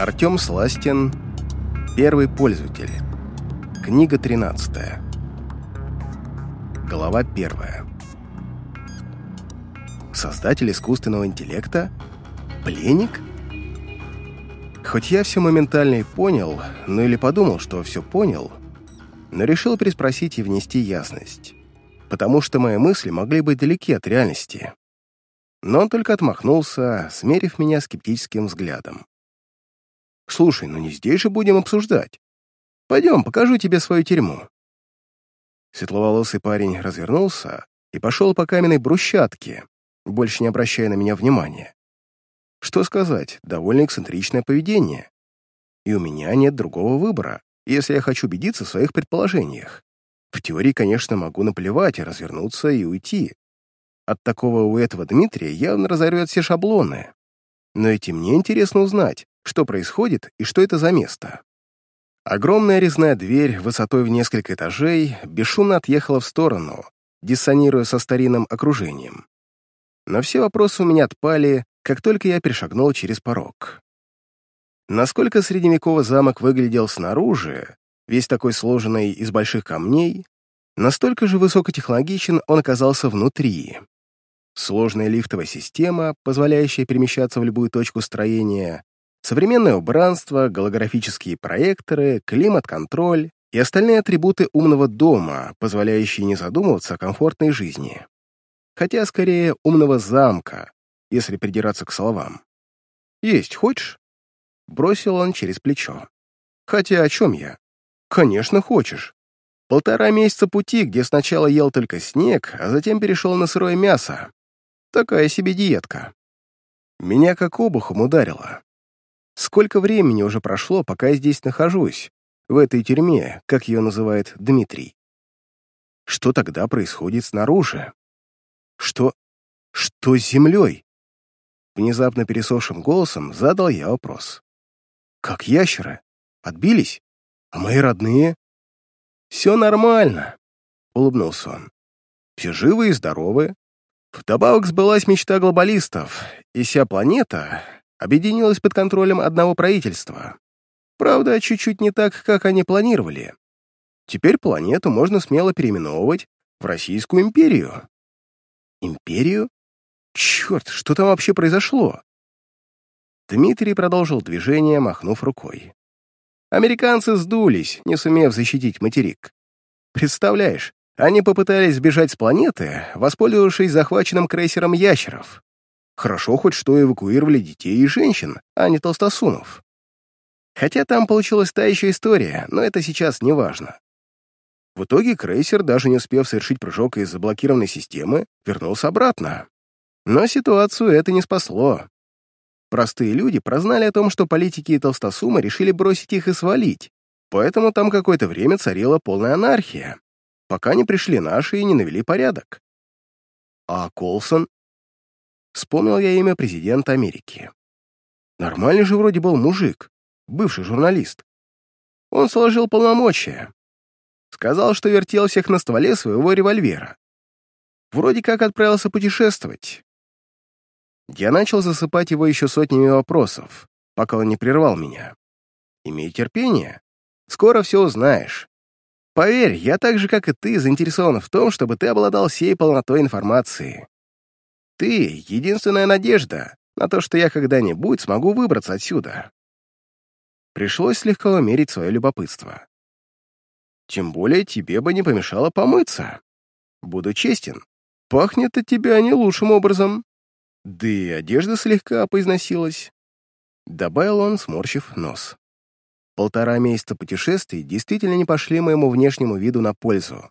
Артем Сластин, первый пользователь. Книга 13. Глава 1. Создатель искусственного интеллекта? Пленник? Хоть я все моментально и понял, ну или подумал, что все понял, но решил переспросить и внести ясность, потому что мои мысли могли быть далеки от реальности. Но он только отмахнулся, смерив меня скептическим взглядом. «Слушай, ну не здесь же будем обсуждать. Пойдем, покажу тебе свою тюрьму». Светловолосый парень развернулся и пошел по каменной брусчатке, больше не обращая на меня внимания. Что сказать, довольно эксцентричное поведение. И у меня нет другого выбора, если я хочу убедиться в своих предположениях. В теории, конечно, могу наплевать, развернуться и уйти. От такого у этого Дмитрия явно разорвет все шаблоны. Но эти мне интересно узнать, что происходит и что это за место. Огромная резная дверь высотой в несколько этажей бесшумно отъехала в сторону, диссонируя со старинным окружением. Но все вопросы у меня отпали, как только я перешагнул через порог. Насколько средневековый замок выглядел снаружи, весь такой сложенный из больших камней, настолько же высокотехнологичен он оказался внутри. Сложная лифтовая система, позволяющая перемещаться в любую точку строения, современное убранство, голографические проекторы, климат-контроль и остальные атрибуты умного дома, позволяющие не задумываться о комфортной жизни. Хотя, скорее, умного замка, если придираться к словам. «Есть хочешь?» Бросил он через плечо. «Хотя о чем я?» «Конечно, хочешь. Полтора месяца пути, где сначала ел только снег, а затем перешел на сырое мясо. Такая себе диетка. Меня как обухом ударило. Сколько времени уже прошло, пока я здесь нахожусь, в этой тюрьме, как ее называет Дмитрий? Что тогда происходит снаружи? Что... что с землей? Внезапно пересохшим голосом задал я вопрос. Как ящеры? Отбились? А мои родные? Все нормально, улыбнулся он. Все живы и здоровы, Вдобавок сбылась мечта глобалистов, и вся планета объединилась под контролем одного правительства. Правда, чуть-чуть не так, как они планировали. Теперь планету можно смело переименовывать в Российскую империю. Империю? Черт, что там вообще произошло? Дмитрий продолжил движение, махнув рукой. Американцы сдулись, не сумев защитить материк. Представляешь, они попытались сбежать с планеты, воспользовавшись захваченным крейсером ящеров. Хорошо хоть что эвакуировали детей и женщин, а не толстосумов. Хотя там получилась та еще история, но это сейчас не важно. В итоге крейсер, даже не успев совершить прыжок из заблокированной системы, вернулся обратно. Но ситуацию это не спасло. Простые люди прознали о том, что политики и толстосумы решили бросить их и свалить, поэтому там какое-то время царила полная анархия пока не пришли наши и не навели порядок. А Колсон? Вспомнил я имя президента Америки. Нормальный же вроде был мужик, бывший журналист. Он сложил полномочия. Сказал, что вертел всех на стволе своего револьвера. Вроде как отправился путешествовать. Я начал засыпать его еще сотнями вопросов, пока он не прервал меня. Имей терпение. Скоро все узнаешь. Поверь, я так же, как и ты, заинтересован в том, чтобы ты обладал всей полнотой информации. Ты — единственная надежда на то, что я когда-нибудь смогу выбраться отсюда. Пришлось слегка умерить свое любопытство. Тем более тебе бы не помешало помыться. Буду честен, пахнет от тебя не лучшим образом. Да и одежда слегка поизносилась. Добавил он, сморщив нос. Полтора месяца путешествий действительно не пошли моему внешнему виду на пользу.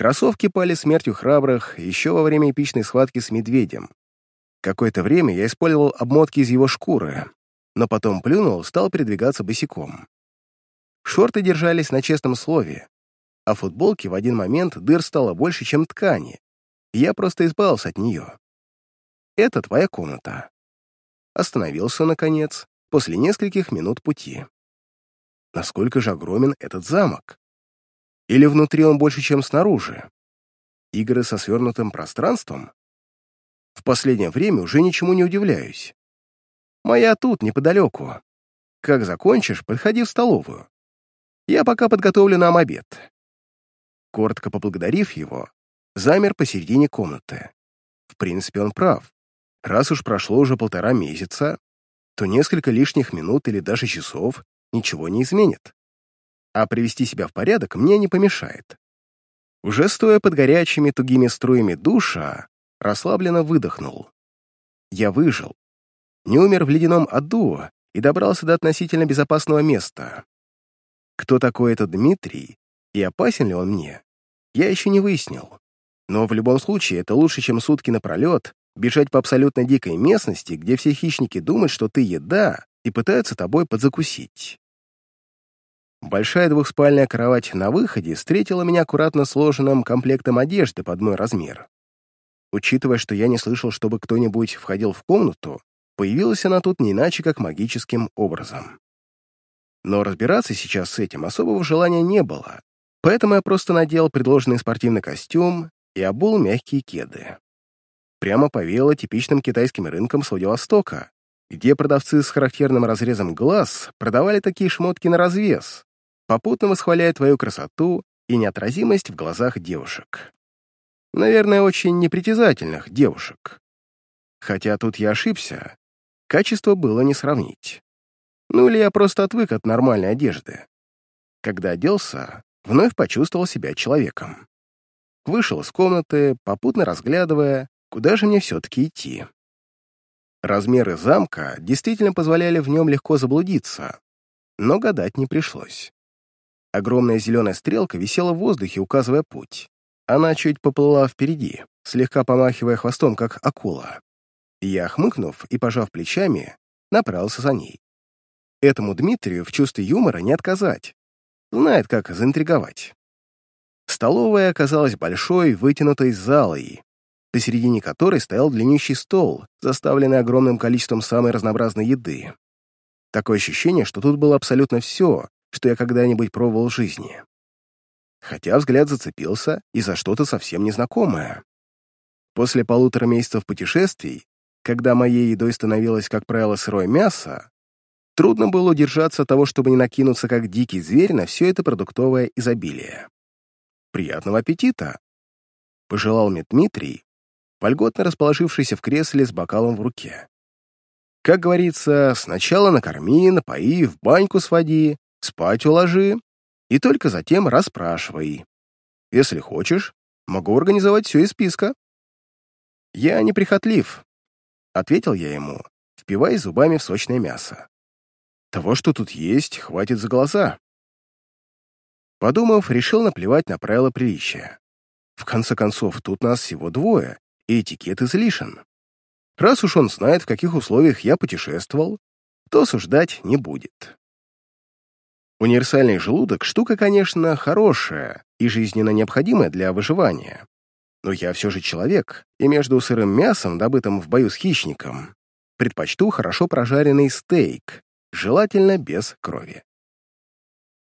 Кроссовки пали смертью храбрых еще во время эпичной схватки с медведем. Какое-то время я использовал обмотки из его шкуры, но потом плюнул, стал передвигаться босиком. Шорты держались на честном слове, а футболки в один момент дыр стало больше, чем ткани, и я просто избавился от нее. «Это твоя комната». Остановился, наконец, после нескольких минут пути насколько же огромен этот замок. Или внутри он больше, чем снаружи? Игры со свернутым пространством? В последнее время уже ничему не удивляюсь. Моя тут, неподалеку. Как закончишь, подходи в столовую. Я пока подготовлю нам обед». Коротко поблагодарив его, замер посередине комнаты. В принципе, он прав. Раз уж прошло уже полтора месяца, то несколько лишних минут или даже часов ничего не изменит. А привести себя в порядок мне не помешает. Уже стоя под горячими тугими струями душа, расслабленно выдохнул. Я выжил. Не умер в ледяном аду и добрался до относительно безопасного места. Кто такой этот Дмитрий и опасен ли он мне, я еще не выяснил. Но в любом случае это лучше, чем сутки напролет бежать по абсолютно дикой местности, где все хищники думают, что ты еда, и пытаются тобой подзакусить. Большая двухспальная кровать на выходе встретила меня аккуратно сложенным комплектом одежды под мой размер. Учитывая, что я не слышал, чтобы кто-нибудь входил в комнату, появилась она тут не иначе, как магическим образом. Но разбираться сейчас с этим особого желания не было, поэтому я просто надел предложенный спортивный костюм и обул мягкие кеды. Прямо повеяло типичным китайским рынком с Владивостока, где продавцы с характерным разрезом глаз продавали такие шмотки на развес, попутно восхваляя твою красоту и неотразимость в глазах девушек. Наверное, очень непритязательных девушек. Хотя тут я ошибся, качество было не сравнить. Ну или я просто отвык от нормальной одежды. Когда оделся, вновь почувствовал себя человеком. Вышел из комнаты, попутно разглядывая, куда же мне все-таки идти. Размеры замка действительно позволяли в нем легко заблудиться, но гадать не пришлось. Огромная зеленая стрелка висела в воздухе, указывая путь. Она чуть поплыла впереди, слегка помахивая хвостом, как акула. Я, хмыкнув и пожав плечами, направился за ней. Этому Дмитрию в чувстве юмора не отказать. Знает, как заинтриговать. Столовая оказалась большой, вытянутой залой, посередине которой стоял длиннющий стол, заставленный огромным количеством самой разнообразной еды. Такое ощущение, что тут было абсолютно все, что я когда-нибудь пробовал в жизни. Хотя взгляд зацепился и за что-то совсем незнакомое. После полутора месяцев путешествий, когда моей едой становилось, как правило, сырое мясо, трудно было удержаться от того, чтобы не накинуться как дикий зверь на все это продуктовое изобилие. «Приятного аппетита!» — пожелал мне Дмитрий, вольготно расположившийся в кресле с бокалом в руке. Как говорится, сначала накорми, напои, в баньку своди, спать уложи, и только затем расспрашивай. Если хочешь, могу организовать все из списка. Я неприхотлив, — ответил я ему, впиваясь зубами в сочное мясо. Того, что тут есть, хватит за глаза. Подумав, решил наплевать на правила приличия. В конце концов, тут нас всего двое, и этикет излишен. Раз уж он знает, в каких условиях я путешествовал, то осуждать не будет. Универсальный желудок — штука, конечно, хорошая и жизненно необходимая для выживания. Но я все же человек, и между сырым мясом, добытым в бою с хищником, предпочту хорошо прожаренный стейк, желательно без крови.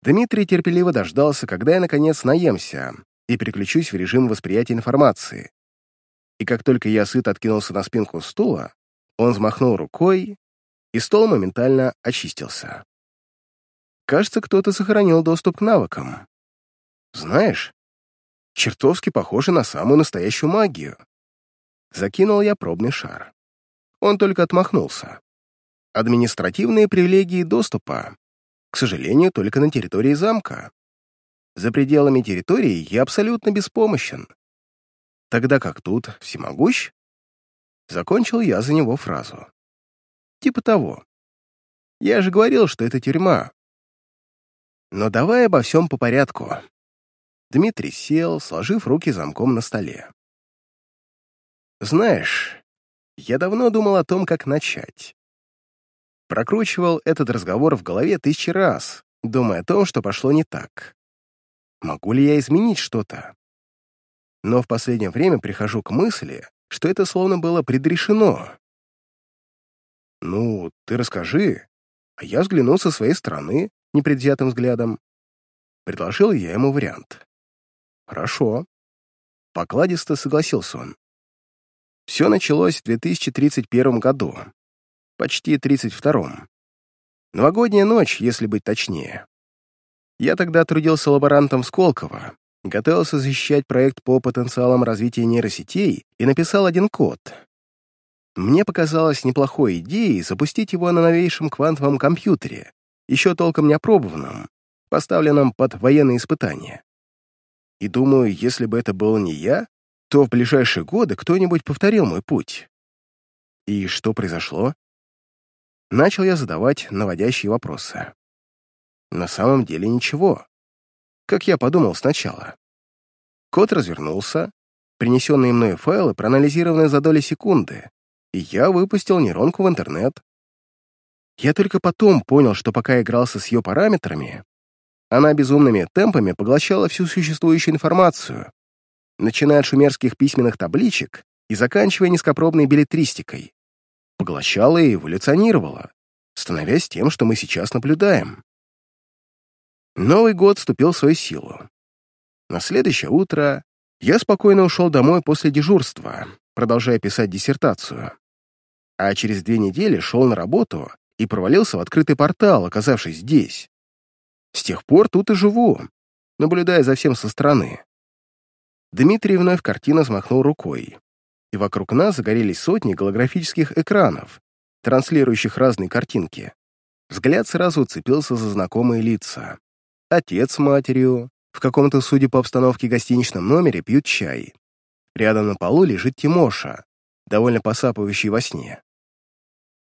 Дмитрий терпеливо дождался, когда я, наконец, наемся и переключусь в режим восприятия информации. И как только я сыт откинулся на спинку стула, он взмахнул рукой, и стол моментально очистился. Кажется, кто-то сохранил доступ к навыкам. Знаешь, чертовски похоже на самую настоящую магию. Закинул я пробный шар. Он только отмахнулся. Административные привилегии доступа. К сожалению, только на территории замка. За пределами территории я абсолютно беспомощен. Тогда как тут всемогущ? Закончил я за него фразу. Типа того. Я же говорил, что это тюрьма, но давай обо всем по порядку. Дмитрий сел, сложив руки замком на столе. Знаешь, я давно думал о том, как начать. Прокручивал этот разговор в голове тысячи раз, думая о том, что пошло не так. Могу ли я изменить что-то? Но в последнее время прихожу к мысли, что это словно было предрешено. Ну, ты расскажи, а я взгляну со своей стороны, непредвзятым взглядом. Предложил я ему вариант. «Хорошо». Покладисто согласился он. Все началось в 2031 году, почти 32-м. Новогодняя ночь, если быть точнее. Я тогда трудился лаборантом в Сколково, готовился защищать проект по потенциалам развития нейросетей и написал один код. Мне показалось неплохой идеей запустить его на новейшем квантовом компьютере, еще толком не опробованном, поставленном под военные испытания. И думаю, если бы это был не я, то в ближайшие годы кто-нибудь повторил мой путь. И что произошло? Начал я задавать наводящие вопросы. На самом деле ничего. Как я подумал сначала. Код развернулся, принесенные мною файлы проанализированы за доли секунды, и я выпустил нейронку в интернет. Я только потом понял, что пока игрался с ее параметрами, она безумными темпами поглощала всю существующую информацию, начиная от шумерских письменных табличек и заканчивая низкопробной билетристикой. Поглощала и эволюционировала, становясь тем, что мы сейчас наблюдаем. Новый год вступил в свою силу. На следующее утро я спокойно ушел домой после дежурства, продолжая писать диссертацию. А через две недели шел на работу и провалился в открытый портал, оказавшись здесь. С тех пор тут и живу, наблюдая за всем со стороны. Дмитрий вновь картина взмахнул рукой, и вокруг нас загорелись сотни голографических экранов, транслирующих разные картинки. Взгляд сразу уцепился за знакомые лица. Отец с матерью в каком-то, судя по обстановке, гостиничном номере пьют чай. Рядом на полу лежит Тимоша, довольно посапывающий во сне.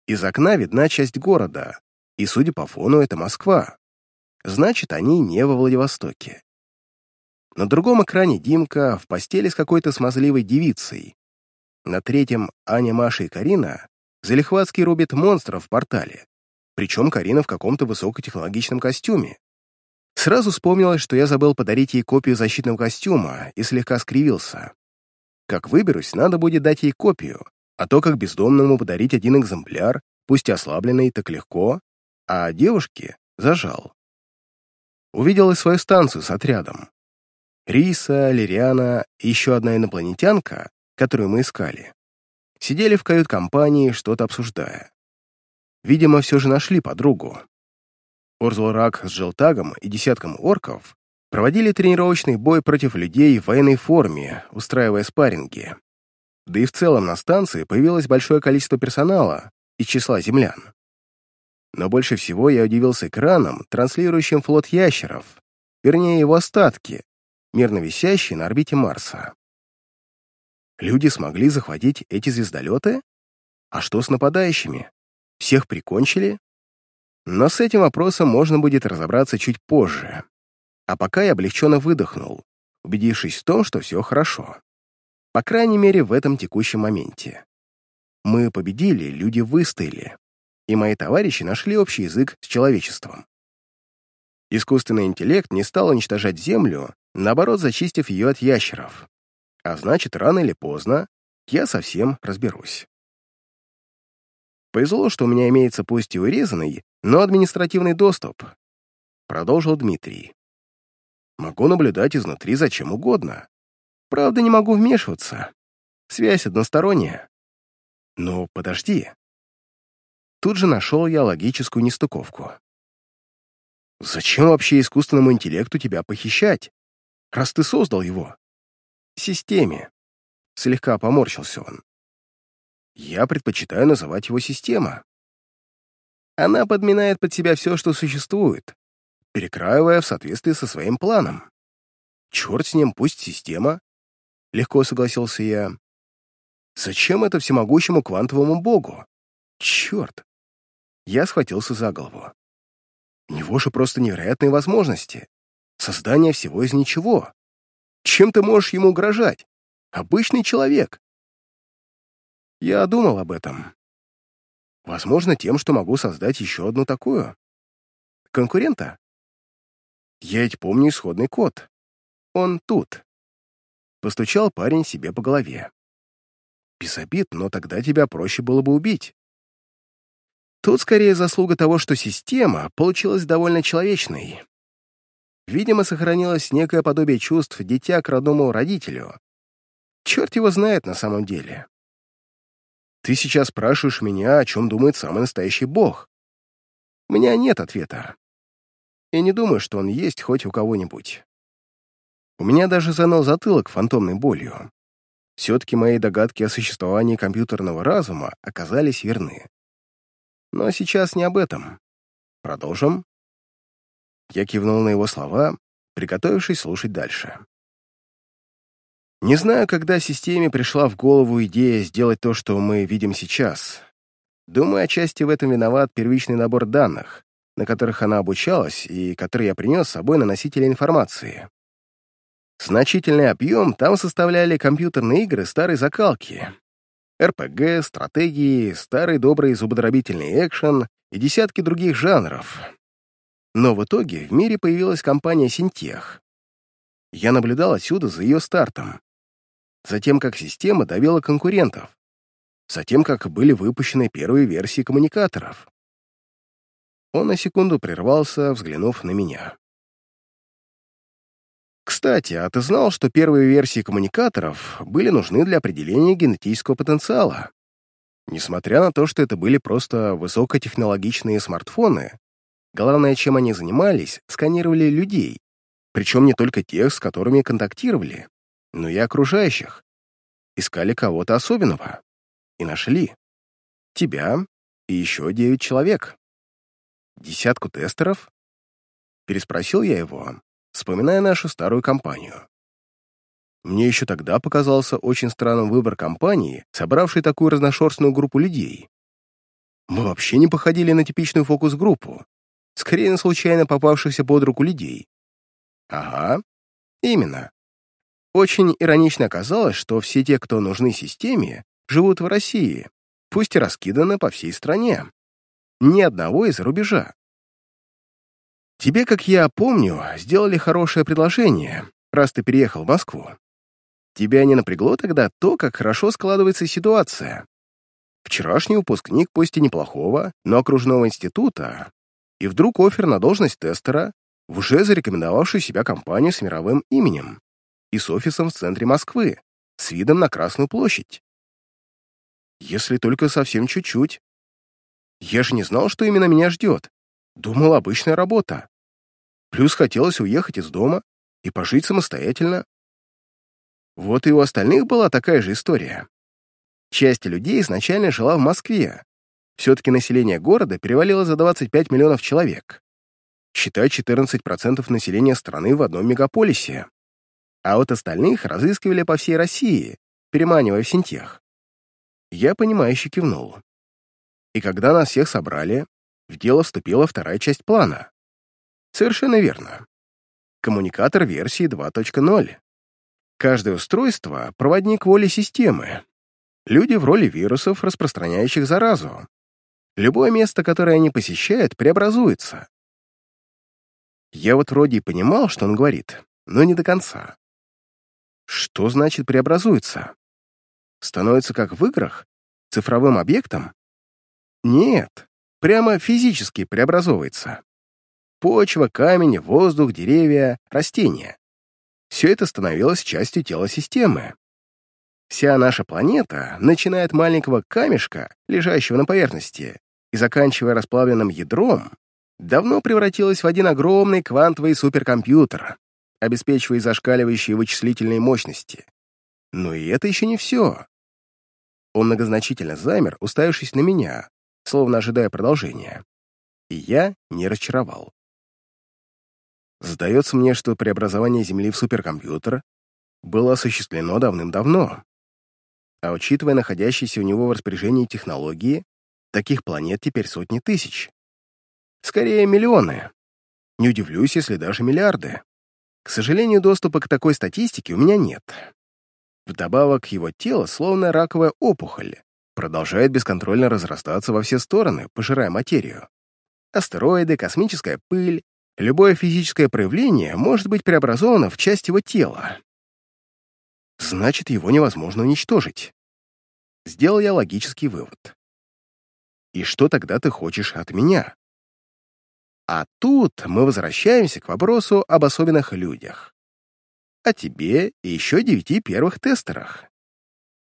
Из окна видна часть города, и, судя по фону, это Москва. Значит, они не во Владивостоке. На другом экране Димка в постели с какой-то смазливой девицей. На третьем Аня, Маша и Карина залихватски рубят монстров в портале. Причем Карина в каком-то высокотехнологичном костюме. Сразу вспомнилось, что я забыл подарить ей копию защитного костюма и слегка скривился. Как выберусь, надо будет дать ей копию, а то как бездомному подарить один экземпляр, пусть и ослабленный, так легко, а девушке зажал. Увидел и свою станцию с отрядом. Риса, Лириана и еще одна инопланетянка, которую мы искали, сидели в кают-компании, что-то обсуждая. Видимо, все же нашли подругу. Орзлорак с Желтагом и десятком орков проводили тренировочный бой против людей в военной форме, устраивая спарринги. Да и в целом на станции появилось большое количество персонала из числа землян. Но больше всего я удивился экраном, транслирующим флот ящеров, вернее его остатки, мирно висящие на орбите Марса. Люди смогли захватить эти звездолеты? А что с нападающими? Всех прикончили? Но с этим вопросом можно будет разобраться чуть позже. А пока я облегченно выдохнул, убедившись в том, что все хорошо. По крайней мере, в этом текущем моменте. Мы победили, люди выстояли, и мои товарищи нашли общий язык с человечеством. Искусственный интеллект не стал уничтожать Землю, наоборот, зачистив ее от ящеров. А значит, рано или поздно я совсем разберусь. Повезло, что у меня имеется пусть и урезанный, но административный доступ. Продолжил Дмитрий. Могу наблюдать изнутри за чем угодно. Правда, не могу вмешиваться. Связь односторонняя. Но подожди. Тут же нашел я логическую нестыковку. Зачем вообще искусственному интеллекту тебя похищать, раз ты создал его? Системе. Слегка поморщился он. Я предпочитаю называть его система. Она подминает под себя все, что существует, перекраивая в соответствии со своим планом. Черт с ним, пусть система. Легко согласился я. Зачем это всемогущему квантовому богу? Черт. Я схватился за голову. У него же просто невероятные возможности. Создание всего из ничего. Чем ты можешь ему угрожать? Обычный человек. Я думал об этом. Возможно, тем, что могу создать еще одну такую. Конкурента. Я ведь помню исходный код. Он тут. Постучал парень себе по голове. Без обид, но тогда тебя проще было бы убить. Тут скорее заслуга того, что система получилась довольно человечной. Видимо, сохранилось некое подобие чувств дитя к родному родителю. Черт его знает на самом деле. Ты сейчас спрашиваешь меня, о чем думает самый настоящий бог. У меня нет ответа. И не думаю, что он есть хоть у кого-нибудь. У меня даже заныл затылок фантомной болью. Все-таки мои догадки о существовании компьютерного разума оказались верны. Но сейчас не об этом. Продолжим. Я кивнул на его слова, приготовившись слушать дальше. Не знаю, когда системе пришла в голову идея сделать то, что мы видим сейчас. Думаю, отчасти в этом виноват первичный набор данных, на которых она обучалась и которые я принес с собой на носителе информации. Значительный объем там составляли компьютерные игры старой закалки, РПГ, стратегии, старый добрый зубодробительный экшен и десятки других жанров. Но в итоге в мире появилась компания Синтех. Я наблюдал отсюда за ее стартом. Затем, как система давила конкурентов. Затем, как были выпущены первые версии коммуникаторов. Он на секунду прервался, взглянув на меня. Кстати, а ты знал, что первые версии коммуникаторов были нужны для определения генетического потенциала? Несмотря на то, что это были просто высокотехнологичные смартфоны, главное, чем они занимались, сканировали людей, причем не только тех, с которыми контактировали, но и окружающих. Искали кого-то особенного. И нашли. Тебя и еще девять человек. Десятку тестеров? Переспросил я его, вспоминая нашу старую компанию. Мне еще тогда показался очень странным выбор компании, собравшей такую разношерстную группу людей. Мы вообще не походили на типичную фокус-группу, скорее на случайно попавшихся под руку людей. Ага, именно. Очень иронично оказалось, что все те, кто нужны системе, живут в России, пусть и раскиданы по всей стране. Ни одного из-за рубежа. Тебе, как я помню, сделали хорошее предложение, раз ты переехал в Москву. Тебя не напрягло тогда то, как хорошо складывается ситуация. Вчерашний выпускник, пусть и неплохого, но окружного института, и вдруг офер на должность тестера в уже зарекомендовавшую себя компанию с мировым именем и с офисом в центре Москвы, с видом на Красную площадь. Если только совсем чуть-чуть. Я же не знал, что именно меня ждет. Думал, обычная работа. Плюс хотелось уехать из дома и пожить самостоятельно. Вот и у остальных была такая же история. Часть людей изначально жила в Москве. Все-таки население города перевалило за 25 миллионов человек. Считай 14% населения страны в одном мегаполисе. А вот остальных разыскивали по всей России, переманивая в синтех. Я понимающе кивнул. И когда нас всех собрали, в дело вступила вторая часть плана. Совершенно верно. Коммуникатор версии 2.0. Каждое устройство — проводник воли системы. Люди в роли вирусов, распространяющих заразу. Любое место, которое они посещают, преобразуется. Я вот вроде и понимал, что он говорит, но не до конца. Что значит преобразуется? Становится как в играх? Цифровым объектом? Нет, прямо физически преобразовывается. Почва, камень, воздух, деревья, растения. Все это становилось частью тела системы. Вся наша планета, начиная от маленького камешка, лежащего на поверхности, и заканчивая расплавленным ядром, давно превратилась в один огромный квантовый суперкомпьютер, обеспечивая зашкаливающие вычислительные мощности. Но и это еще не все. Он многозначительно замер, уставившись на меня, словно ожидая продолжения. И я не разочаровал. Сдается мне, что преобразование Земли в суперкомпьютер было осуществлено давным-давно. А учитывая находящиеся у него в распоряжении технологии, таких планет теперь сотни тысяч. Скорее, миллионы. Не удивлюсь, если даже миллиарды. К сожалению, доступа к такой статистике у меня нет. Вдобавок, его тело, словно раковая опухоль, продолжает бесконтрольно разрастаться во все стороны, пожирая материю. Астероиды, космическая пыль, любое физическое проявление может быть преобразовано в часть его тела. Значит, его невозможно уничтожить. Сделал я логический вывод. И что тогда ты хочешь от меня? А тут мы возвращаемся к вопросу об особенных людях. О тебе и еще девяти первых тестерах.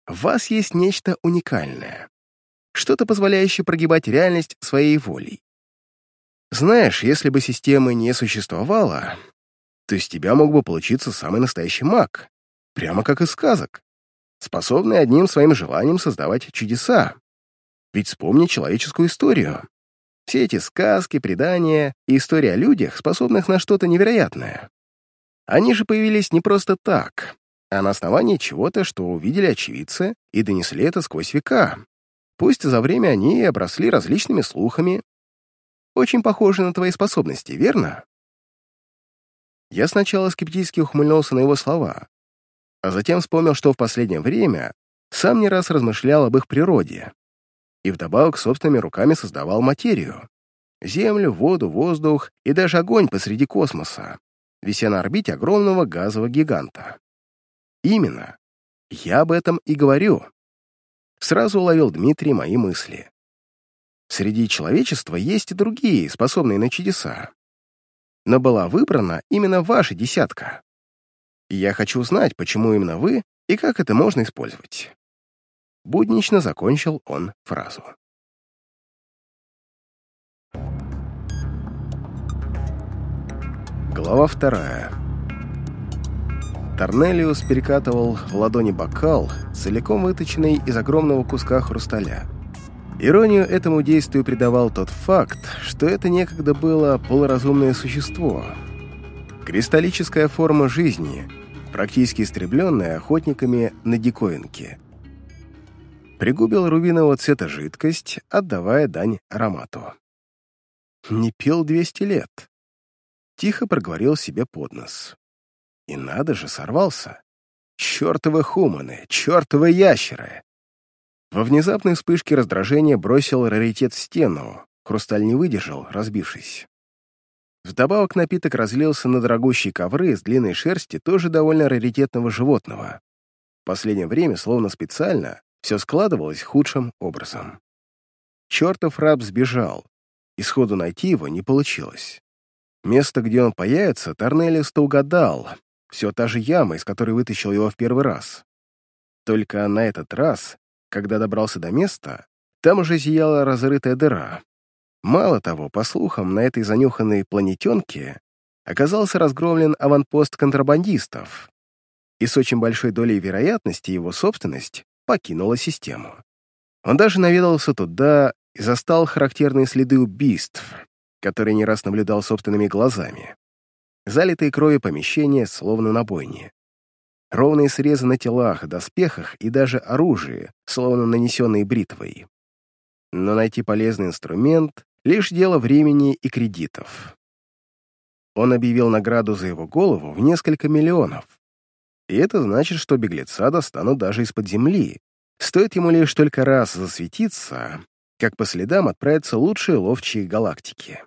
В вас есть нечто уникальное. Что-то, позволяющее прогибать реальность своей волей. Знаешь, если бы системы не существовало, то из тебя мог бы получиться самый настоящий маг, прямо как из сказок, способный одним своим желанием создавать чудеса. Ведь вспомни человеческую историю. Все эти сказки, предания и истории о людях, способных на что-то невероятное. Они же появились не просто так, а на основании чего-то, что увидели очевидцы и донесли это сквозь века. Пусть за время они и обросли различными слухами. Очень похожи на твои способности, верно? Я сначала скептически ухмыльнулся на его слова, а затем вспомнил, что в последнее время сам не раз размышлял об их природе и вдобавок собственными руками создавал материю. Землю, воду, воздух и даже огонь посреди космоса, вися на орбите огромного газового гиганта. Именно. Я об этом и говорю. Сразу уловил Дмитрий мои мысли. Среди человечества есть и другие, способные на чудеса. Но была выбрана именно ваша десятка. И я хочу узнать, почему именно вы и как это можно использовать. Буднично закончил он фразу. Глава вторая. Торнелиус перекатывал в ладони бокал, целиком выточенный из огромного куска хрусталя. Иронию этому действию придавал тот факт, что это некогда было полуразумное существо. Кристаллическая форма жизни, практически истребленная охотниками на диковинки. Пригубил рубинового цвета жидкость, отдавая дань аромату. Не пил 200 лет. Тихо проговорил себе под нос. И надо же, сорвался. Чёртовы хуманы, чёртовы ящеры. Во внезапной вспышке раздражения бросил раритет в стену, хрусталь не выдержал, разбившись. Вдобавок напиток разлился на дорогущие ковры с длинной шерсти тоже довольно раритетного животного. В последнее время, словно специально, все складывалось худшим образом. Чертов раб сбежал, и сходу найти его не получилось. Место, где он появится, Торнелиус-то угадал, все та же яма, из которой вытащил его в первый раз. Только на этот раз, когда добрался до места, там уже зияла разрытая дыра. Мало того, по слухам, на этой занюханной планетенке оказался разгромлен аванпост контрабандистов, и с очень большой долей вероятности его собственность покинула систему. Он даже наведался туда и застал характерные следы убийств, которые не раз наблюдал собственными глазами залитые кровью помещения, словно на бойне. Ровные срезы на телах, доспехах и даже оружии, словно нанесенные бритвой. Но найти полезный инструмент — лишь дело времени и кредитов. Он объявил награду за его голову в несколько миллионов. И это значит, что беглеца достанут даже из-под земли. Стоит ему лишь только раз засветиться, как по следам отправятся лучшие ловчие галактики.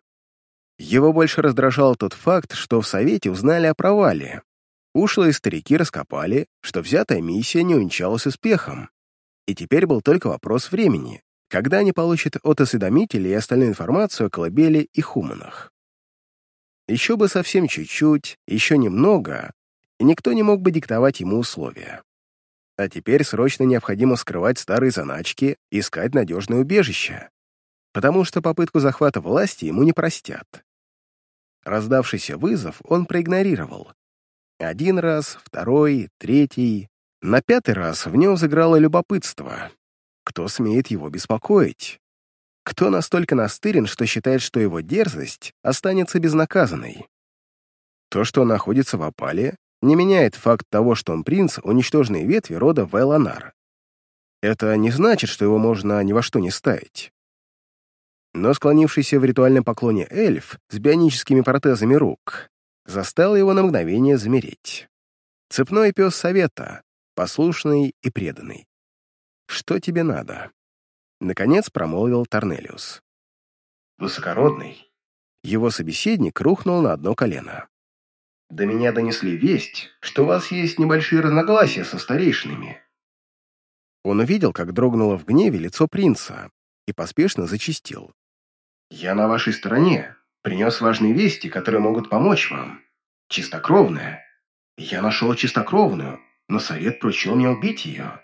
Его больше раздражал тот факт, что в Совете узнали о провале. Ушлые старики раскопали, что взятая миссия не увенчалась успехом. И теперь был только вопрос времени, когда они получат от осведомителей остальную информацию о колыбели и хуманах. Еще бы совсем чуть-чуть, еще немного, и никто не мог бы диктовать ему условия. А теперь срочно необходимо скрывать старые заначки и искать надежное убежище, потому что попытку захвата власти ему не простят. Раздавшийся вызов он проигнорировал. Один раз, второй, третий. На пятый раз в нем заграло любопытство. Кто смеет его беспокоить? Кто настолько настырен, что считает, что его дерзость останется безнаказанной? То, что он находится в опале, не меняет факт того, что он принц уничтоженной ветви рода Вайланар. Это не значит, что его можно ни во что не ставить но склонившийся в ритуальном поклоне эльф с бионическими протезами рук застал его на мгновение замереть. Цепной пес совета, послушный и преданный. «Что тебе надо?» Наконец промолвил Торнелиус. «Высокородный». Его собеседник рухнул на одно колено. «До меня донесли весть, что у вас есть небольшие разногласия со старейшинами». Он увидел, как дрогнуло в гневе лицо принца, и поспешно зачистил. «Я на вашей стороне. Принес важные вести, которые могут помочь вам. Чистокровная. Я нашел чистокровную, но совет поручил мне убить ее.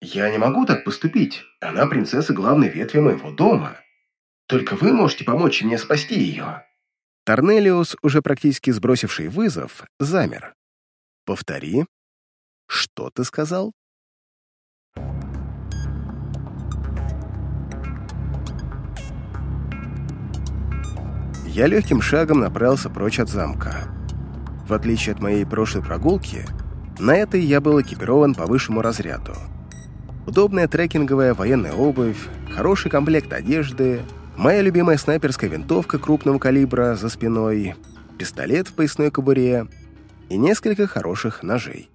Я не могу так поступить. Она принцесса главной ветви моего дома. Только вы можете помочь мне спасти ее». Торнелиус, уже практически сбросивший вызов, замер. «Повтори. Что ты сказал?» Я легким шагом направился прочь от замка. В отличие от моей прошлой прогулки, на этой я был экипирован по высшему разряду. Удобная трекинговая военная обувь, хороший комплект одежды, моя любимая снайперская винтовка крупного калибра за спиной, пистолет в поясной кобуре и несколько хороших ножей.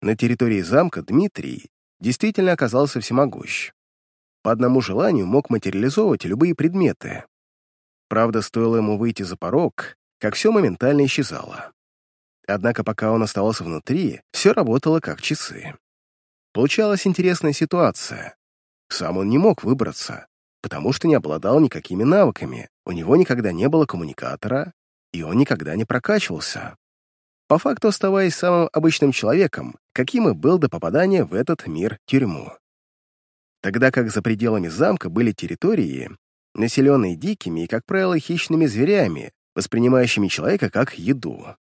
На территории замка Дмитрий действительно оказался всемогущ. По одному желанию мог материализовывать любые предметы, Правда, стоило ему выйти за порог, как все моментально исчезало. Однако пока он оставался внутри, все работало как часы. Получалась интересная ситуация. Сам он не мог выбраться, потому что не обладал никакими навыками, у него никогда не было коммуникатора, и он никогда не прокачивался. По факту оставаясь самым обычным человеком, каким и был до попадания в этот мир-тюрьму. Тогда как за пределами замка были территории, населенный дикими и, как правило, хищными зверями, воспринимающими человека как еду.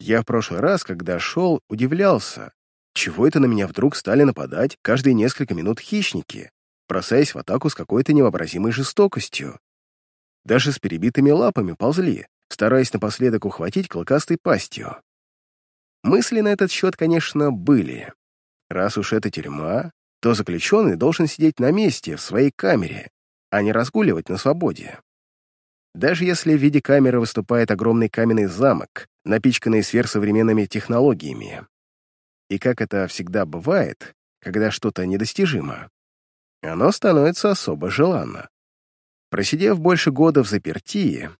Я в прошлый раз, когда шел, удивлялся, чего это на меня вдруг стали нападать каждые несколько минут хищники, бросаясь в атаку с какой-то невообразимой жестокостью. Даже с перебитыми лапами ползли, стараясь напоследок ухватить клыкастой пастью. Мысли на этот счет, конечно, были. Раз уж это тюрьма, то заключенный должен сидеть на месте, в своей камере, а не разгуливать на свободе. Даже если в виде камеры выступает огромный каменный замок, напичканный сверхсовременными технологиями. И как это всегда бывает, когда что-то недостижимо, оно становится особо желанно. Просидев больше года в запертии,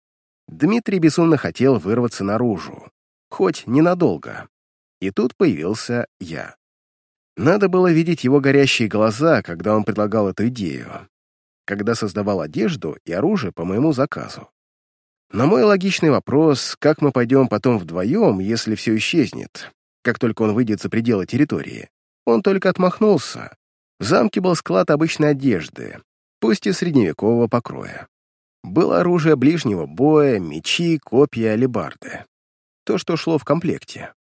Дмитрий безумно хотел вырваться наружу, хоть ненадолго. И тут появился я. Надо было видеть его горящие глаза, когда он предлагал эту идею когда создавал одежду и оружие по моему заказу. На мой логичный вопрос, как мы пойдем потом вдвоем, если все исчезнет, как только он выйдет за пределы территории, он только отмахнулся. В замке был склад обычной одежды, пусть и средневекового покроя. Было оружие ближнего боя, мечи, копья, алебарды. То, что шло в комплекте.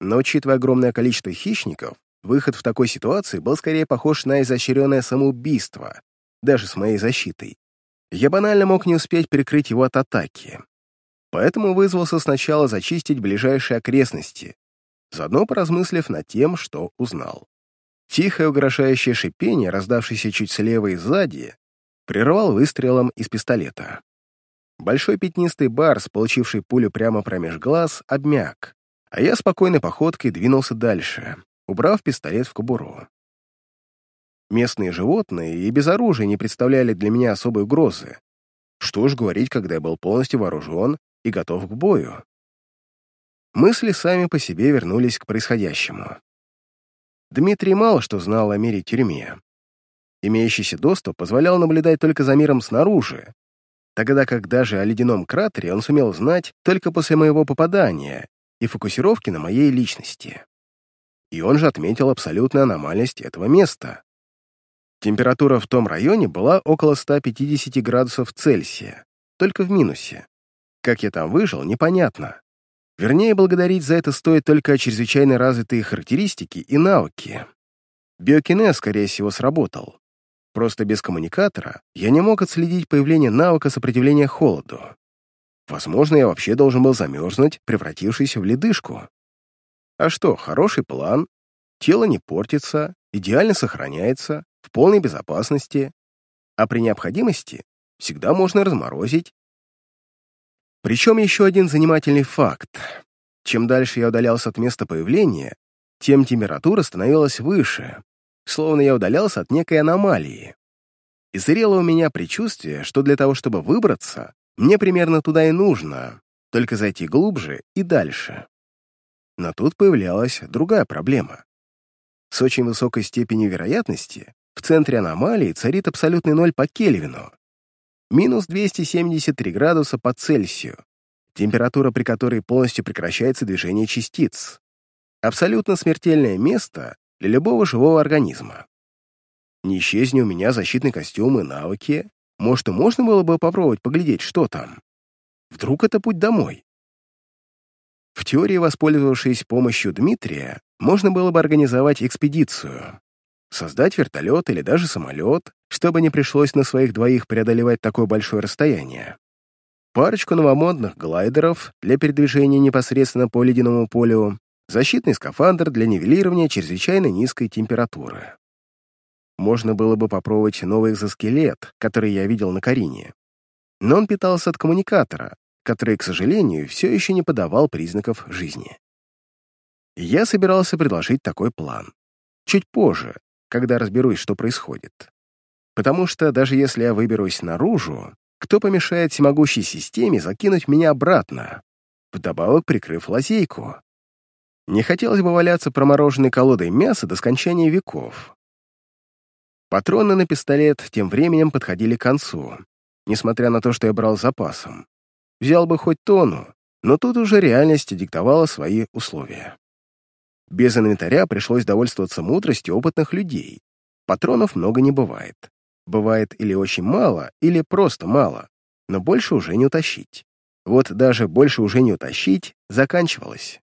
Но, учитывая огромное количество хищников, выход в такой ситуации был скорее похож на изощренное самоубийство, даже с моей защитой. Я банально мог не успеть перекрыть его от атаки. Поэтому вызвался сначала зачистить ближайшие окрестности, заодно поразмыслив над тем, что узнал. Тихое угрожающее шипение, раздавшееся чуть слева и сзади, прервал выстрелом из пистолета. Большой пятнистый барс, получивший пулю прямо промеж глаз, обмяк, а я спокойной походкой двинулся дальше, убрав пистолет в кобуру. Местные животные и без оружия не представляли для меня особой угрозы. Что ж говорить, когда я был полностью вооружен и готов к бою. Мысли сами по себе вернулись к происходящему. Дмитрий мало что знал о мире тюрьме. Имеющийся доступ позволял наблюдать только за миром снаружи, тогда как даже о ледяном кратере он сумел знать только после моего попадания и фокусировки на моей личности. И он же отметил абсолютную аномальность этого места. Температура в том районе была около 150 градусов Цельсия, только в минусе. Как я там выжил, непонятно. Вернее, благодарить за это стоит только чрезвычайно развитые характеристики и навыки. Биокинез, скорее всего, сработал. Просто без коммуникатора я не мог отследить появление навыка сопротивления холоду. Возможно, я вообще должен был замерзнуть, превратившись в ледышку. А что, хороший план. Тело не портится, идеально сохраняется, в полной безопасности, а при необходимости всегда можно разморозить. Причем еще один занимательный факт. Чем дальше я удалялся от места появления, тем температура становилась выше, словно я удалялся от некой аномалии. И зрело у меня предчувствие, что для того, чтобы выбраться, мне примерно туда и нужно, только зайти глубже и дальше. Но тут появлялась другая проблема. С очень высокой степенью вероятности в центре аномалии царит абсолютный ноль по Кельвину. Минус 273 градуса по Цельсию. Температура, при которой полностью прекращается движение частиц. Абсолютно смертельное место для любого живого организма. Не исчезни у меня защитный костюм и навыки, Может, и можно было бы попробовать поглядеть, что там? Вдруг это путь домой? В теории, воспользовавшись помощью Дмитрия, можно было бы организовать экспедицию. Создать вертолет или даже самолет, чтобы не пришлось на своих двоих преодолевать такое большое расстояние. Парочку новомодных глайдеров для передвижения непосредственно по ледяному полю, защитный скафандр для нивелирования чрезвычайно низкой температуры. Можно было бы попробовать новый экзоскелет, который я видел на Карине. Но он питался от коммуникатора, который, к сожалению, все еще не подавал признаков жизни. Я собирался предложить такой план. Чуть позже, когда разберусь, что происходит. Потому что даже если я выберусь наружу, кто помешает всемогущей системе закинуть меня обратно, вдобавок прикрыв лазейку? Не хотелось бы валяться промороженной колодой мяса до скончания веков. Патроны на пистолет тем временем подходили к концу, несмотря на то, что я брал запасом. Взял бы хоть тону, но тут уже реальность диктовала свои условия. Без инвентаря пришлось довольствоваться мудростью опытных людей. Патронов много не бывает. Бывает или очень мало, или просто мало, но больше уже не утащить. Вот даже больше уже не утащить заканчивалось.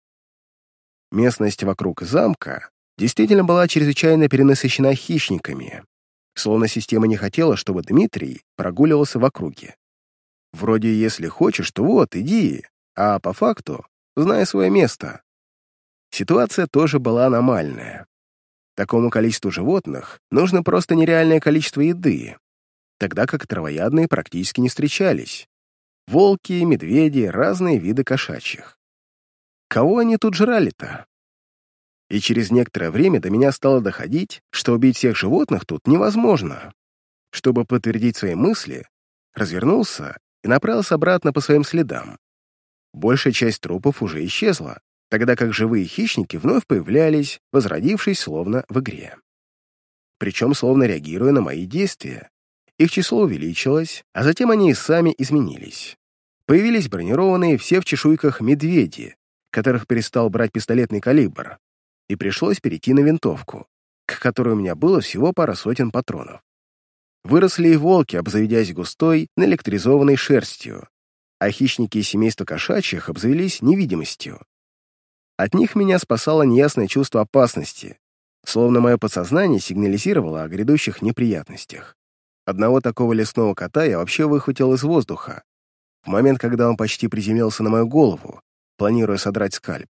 Местность вокруг замка действительно была чрезвычайно перенасыщена хищниками, словно система не хотела, чтобы Дмитрий прогуливался в округе. Вроде если хочешь, то вот, иди, а по факту знай свое место. Ситуация тоже была аномальная. Такому количеству животных нужно просто нереальное количество еды, тогда как травоядные практически не встречались. Волки, медведи, разные виды кошачьих. Кого они тут жрали-то? И через некоторое время до меня стало доходить, что убить всех животных тут невозможно. Чтобы подтвердить свои мысли, развернулся и направился обратно по своим следам. Большая часть трупов уже исчезла, тогда как живые хищники вновь появлялись, возродившись словно в игре. Причем словно реагируя на мои действия. Их число увеличилось, а затем они и сами изменились. Появились бронированные все в чешуйках медведи, которых перестал брать пистолетный калибр, и пришлось перейти на винтовку, к которой у меня было всего пара сотен патронов. Выросли и волки, обзаведясь густой, наэлектризованной шерстью, а хищники и семейства кошачьих обзавелись невидимостью, от них меня спасало неясное чувство опасности, словно мое подсознание сигнализировало о грядущих неприятностях. Одного такого лесного кота я вообще выхватил из воздуха, в момент, когда он почти приземлился на мою голову, планируя содрать скальп.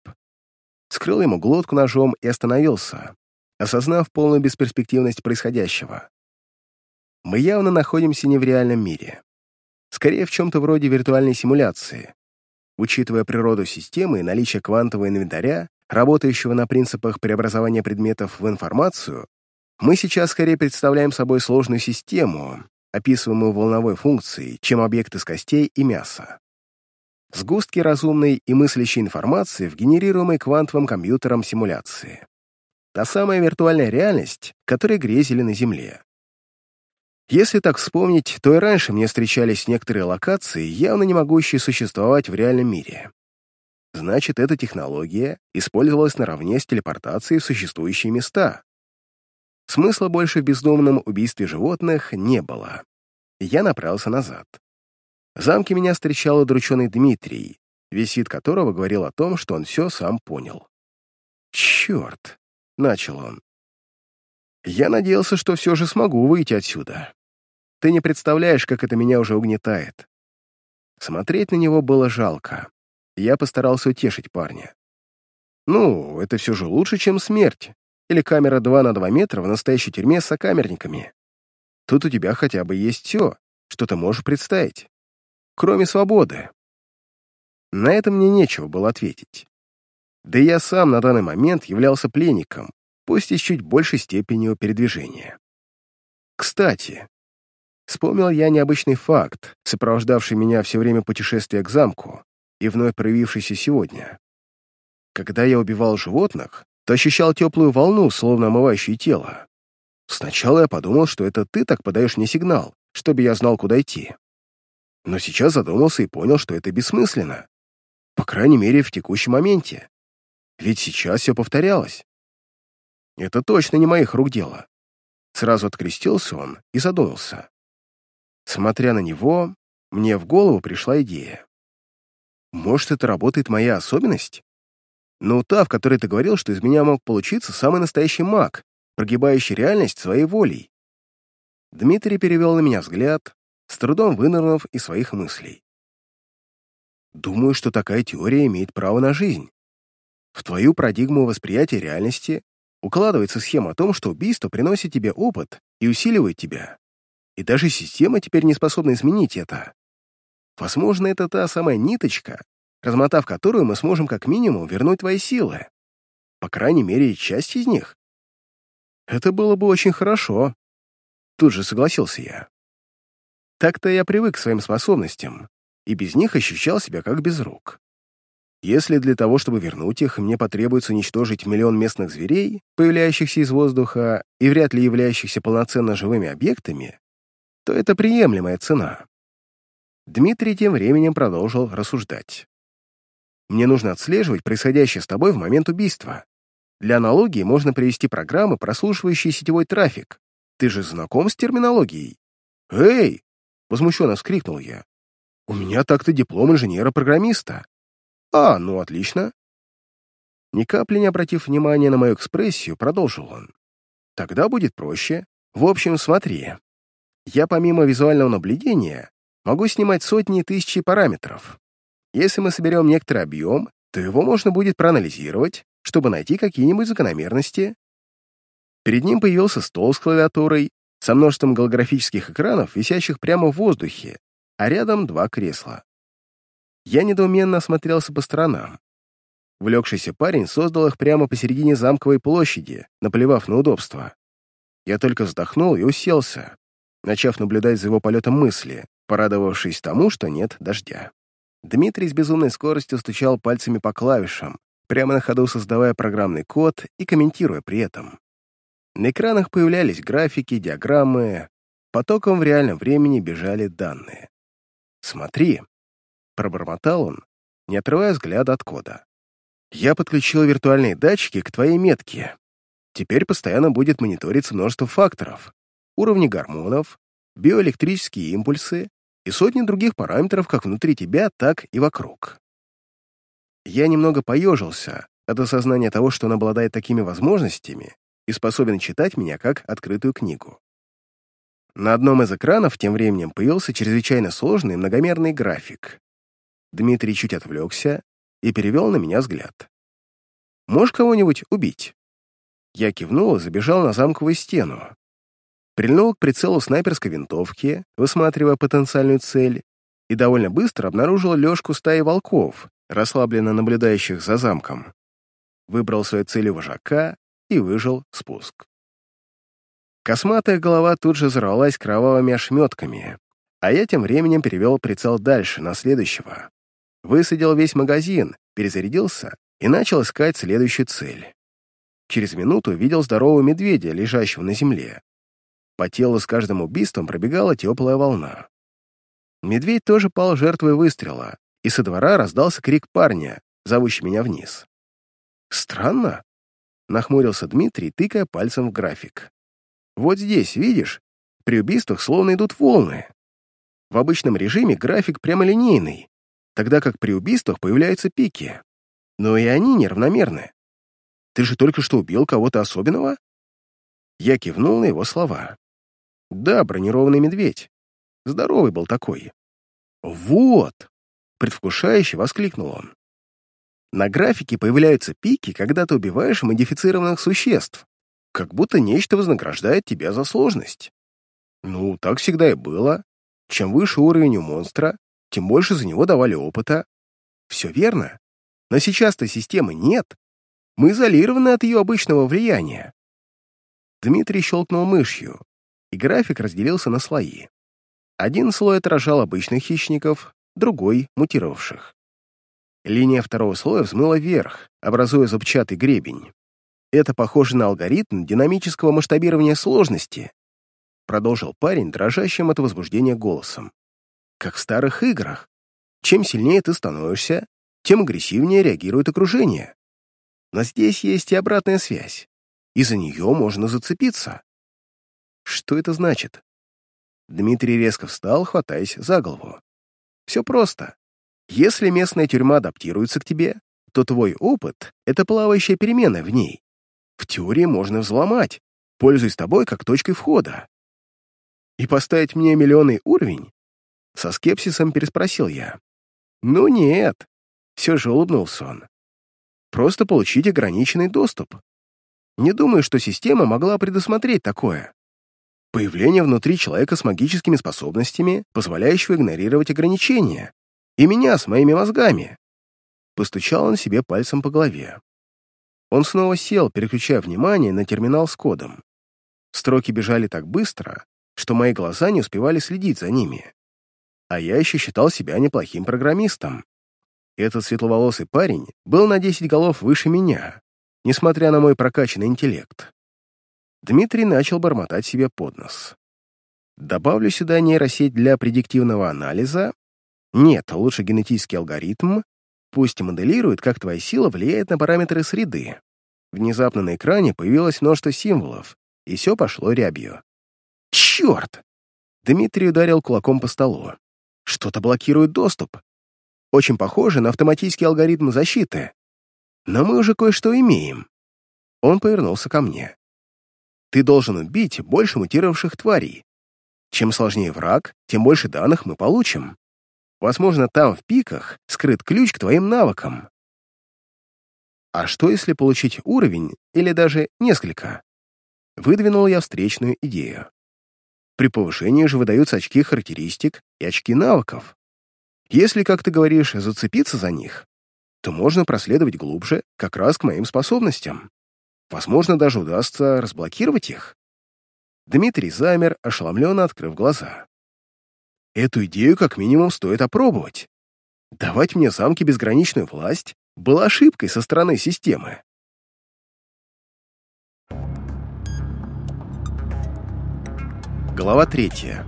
Скрыл ему глотку ножом и остановился, осознав полную бесперспективность происходящего. Мы явно находимся не в реальном мире. Скорее, в чем-то вроде виртуальной симуляции, Учитывая природу системы и наличие квантового инвентаря, работающего на принципах преобразования предметов в информацию, мы сейчас скорее представляем собой сложную систему, описываемую волновой функцией, чем объект из костей и мяса. Сгустки разумной и мыслящей информации в генерируемой квантовым компьютером симуляции. Та самая виртуальная реальность, которой грезили на Земле. Если так вспомнить, то и раньше мне встречались некоторые локации, явно не могущие существовать в реальном мире. Значит, эта технология использовалась наравне с телепортацией в существующие места. Смысла больше в бездумном убийстве животных не было. Я направился назад. В замке меня встречал удрученный Дмитрий, весь вид которого говорил о том, что он все сам понял. «Черт!» — начал он. «Я надеялся, что все же смогу выйти отсюда. Ты не представляешь, как это меня уже угнетает. Смотреть на него было жалко. Я постарался утешить парня. Ну, это все же лучше, чем смерть. Или камера 2 на 2 метра в настоящей тюрьме с сокамерниками. Тут у тебя хотя бы есть все, что ты можешь представить. Кроме свободы. На это мне нечего было ответить. Да я сам на данный момент являлся пленником, пусть и с чуть большей степенью передвижения. Кстати, Вспомнил я необычный факт, сопровождавший меня все время путешествия к замку и вновь проявившийся сегодня. Когда я убивал животных, то ощущал теплую волну, словно омывающую тело. Сначала я подумал, что это ты так подаешь мне сигнал, чтобы я знал, куда идти. Но сейчас задумался и понял, что это бессмысленно. По крайней мере, в текущем моменте. Ведь сейчас все повторялось. Это точно не моих рук дело. Сразу открестился он и задумался. Смотря на него, мне в голову пришла идея. Может, это работает моя особенность? Ну, та, в которой ты говорил, что из меня мог получиться самый настоящий маг, прогибающий реальность своей волей. Дмитрий перевел на меня взгляд, с трудом вынырнув из своих мыслей. Думаю, что такая теория имеет право на жизнь. В твою парадигму восприятия реальности укладывается схема о том, что убийство приносит тебе опыт и усиливает тебя. И даже система теперь не способна изменить это. Возможно, это та самая ниточка, размотав которую мы сможем как минимум вернуть твои силы. По крайней мере, часть из них. Это было бы очень хорошо. Тут же согласился я. Так-то я привык к своим способностям, и без них ощущал себя как без рук. Если для того, чтобы вернуть их, мне потребуется уничтожить миллион местных зверей, появляющихся из воздуха и вряд ли являющихся полноценно живыми объектами, то это приемлемая цена. Дмитрий тем временем продолжил рассуждать. «Мне нужно отслеживать происходящее с тобой в момент убийства. Для аналогии можно привести программы, прослушивающие сетевой трафик. Ты же знаком с терминологией?» «Эй!» — возмущенно вскрикнул я. «У меня так-то диплом инженера-программиста». «А, ну отлично». Ни капли не обратив внимания на мою экспрессию, продолжил он. «Тогда будет проще. В общем, смотри. Я помимо визуального наблюдения могу снимать сотни и тысячи параметров. Если мы соберем некоторый объем, то его можно будет проанализировать, чтобы найти какие-нибудь закономерности. Перед ним появился стол с клавиатурой, со множеством голографических экранов, висящих прямо в воздухе, а рядом два кресла. Я недоуменно осмотрелся по сторонам. Влекшийся парень создал их прямо посередине замковой площади, наплевав на удобство. Я только вздохнул и уселся, начав наблюдать за его полетом мысли, порадовавшись тому, что нет дождя. Дмитрий с безумной скоростью стучал пальцами по клавишам, прямо на ходу создавая программный код и комментируя при этом. На экранах появлялись графики, диаграммы, потоком в реальном времени бежали данные. «Смотри», — пробормотал он, не отрывая взгляда от кода. «Я подключил виртуальные датчики к твоей метке. Теперь постоянно будет мониториться множество факторов, уровни гормонов, биоэлектрические импульсы и сотни других параметров как внутри тебя, так и вокруг. Я немного поежился от осознания того, что он обладает такими возможностями и способен читать меня как открытую книгу. На одном из экранов тем временем появился чрезвычайно сложный многомерный график. Дмитрий чуть отвлекся и перевел на меня взгляд. «Можешь кого-нибудь убить?» Я кивнул и забежал на замковую стену, прильнул к прицелу снайперской винтовки, высматривая потенциальную цель, и довольно быстро обнаружил лёжку стаи волков, расслабленно наблюдающих за замком. Выбрал свою цель вожака и выжил спуск. Косматая голова тут же взорвалась кровавыми ошметками, а я тем временем перевел прицел дальше, на следующего. Высадил весь магазин, перезарядился и начал искать следующую цель. Через минуту видел здорового медведя, лежащего на земле. По телу с каждым убийством пробегала теплая волна. Медведь тоже пал жертвой выстрела, и со двора раздался крик парня, зовущий меня вниз. «Странно», — нахмурился Дмитрий, тыкая пальцем в график. «Вот здесь, видишь, при убийствах словно идут волны. В обычном режиме график прямолинейный, тогда как при убийствах появляются пики. Но и они неравномерны. Ты же только что убил кого-то особенного?» Я кивнул на его слова. Да, бронированный медведь. Здоровый был такой. Вот! Предвкушающе воскликнул он. На графике появляются пики, когда ты убиваешь модифицированных существ, как будто нечто вознаграждает тебя за сложность. Ну, так всегда и было. Чем выше уровень у монстра, тем больше за него давали опыта. Все верно. Но сейчас-то системы нет. Мы изолированы от ее обычного влияния. Дмитрий щелкнул мышью, и график разделился на слои. Один слой отражал обычных хищников, другой — мутировавших. Линия второго слоя взмыла вверх, образуя зубчатый гребень. Это похоже на алгоритм динамического масштабирования сложности, продолжил парень, дрожащим от возбуждения голосом. Как в старых играх. Чем сильнее ты становишься, тем агрессивнее реагирует окружение. Но здесь есть и обратная связь, и за нее можно зацепиться. Что это значит? Дмитрий резко встал, хватаясь за голову. Все просто. Если местная тюрьма адаптируется к тебе, то твой опыт — это плавающая перемена в ней. В теории можно взломать, пользуясь тобой как точкой входа. И поставить мне миллионный уровень? Со скепсисом переспросил я. Ну нет, все же улыбнулся он. Просто получить ограниченный доступ. Не думаю, что система могла предусмотреть такое. Появление внутри человека с магическими способностями, позволяющего игнорировать ограничения. И меня с моими мозгами. Постучал он себе пальцем по голове. Он снова сел, переключая внимание на терминал с кодом. Строки бежали так быстро, что мои глаза не успевали следить за ними. А я еще считал себя неплохим программистом. Этот светловолосый парень был на 10 голов выше меня, несмотря на мой прокачанный интеллект. Дмитрий начал бормотать себе под нос. Добавлю сюда нейросеть для предиктивного анализа. Нет, лучше генетический алгоритм, Пусть моделирует, как твоя сила влияет на параметры среды. Внезапно на экране появилось множество символов, и все пошло рябью. Черт! Дмитрий ударил кулаком по столу. Что-то блокирует доступ. Очень похоже на автоматический алгоритм защиты. Но мы уже кое-что имеем. Он повернулся ко мне. Ты должен убить больше мутировавших тварей. Чем сложнее враг, тем больше данных мы получим. Возможно, там, в пиках, скрыт ключ к твоим навыкам. А что, если получить уровень или даже несколько? Выдвинул я встречную идею. При повышении же выдаются очки характеристик и очки навыков. Если, как ты говоришь, зацепиться за них, то можно проследовать глубже как раз к моим способностям. Возможно, даже удастся разблокировать их. Дмитрий замер, ошеломленно открыв глаза. Эту идею как минимум стоит опробовать. Давать мне замки безграничную власть была ошибкой со стороны системы. Глава третья.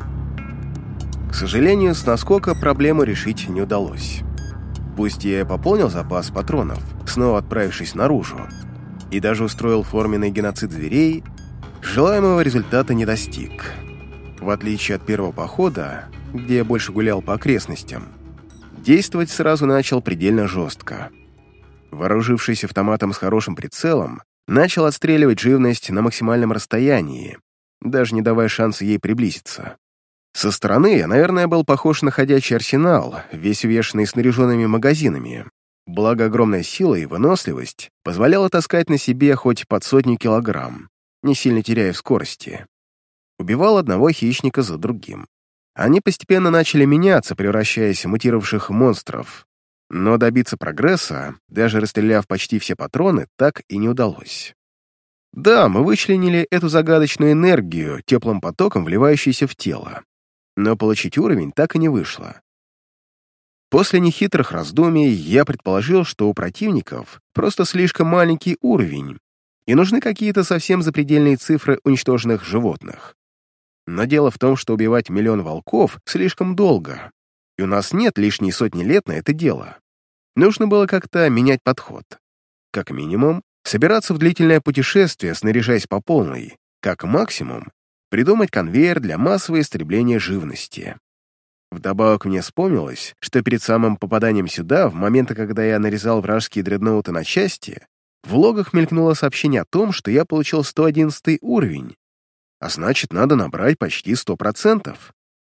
К сожалению, с наскока проблему решить не удалось. Пусть я пополнил запас патронов, снова отправившись наружу, и даже устроил форменный геноцид зверей, желаемого результата не достиг. В отличие от первого похода, где я больше гулял по окрестностям, действовать сразу начал предельно жестко. Вооружившись автоматом с хорошим прицелом, начал отстреливать живность на максимальном расстоянии, даже не давая шанса ей приблизиться. Со стороны я, наверное, был похож на ходячий арсенал, весь увешанный снаряженными магазинами. Благо, огромная сила и выносливость позволяла таскать на себе хоть под сотню килограмм, не сильно теряя скорости. Убивал одного хищника за другим. Они постепенно начали меняться, превращаясь в мутировавших монстров. Но добиться прогресса, даже расстреляв почти все патроны, так и не удалось. Да, мы вычленили эту загадочную энергию, теплым потоком вливающуюся в тело. Но получить уровень так и не вышло. После нехитрых раздумий я предположил, что у противников просто слишком маленький уровень, и нужны какие-то совсем запредельные цифры уничтоженных животных. Но дело в том, что убивать миллион волков слишком долго, и у нас нет лишней сотни лет на это дело. Нужно было как-то менять подход. Как минимум, собираться в длительное путешествие, снаряжаясь по полной. Как максимум, придумать конвейер для массового истребления живности. Вдобавок мне вспомнилось, что перед самым попаданием сюда, в моменты, когда я нарезал вражеские дредноуты на части, в логах мелькнуло сообщение о том, что я получил 111 уровень, а значит, надо набрать почти 100%.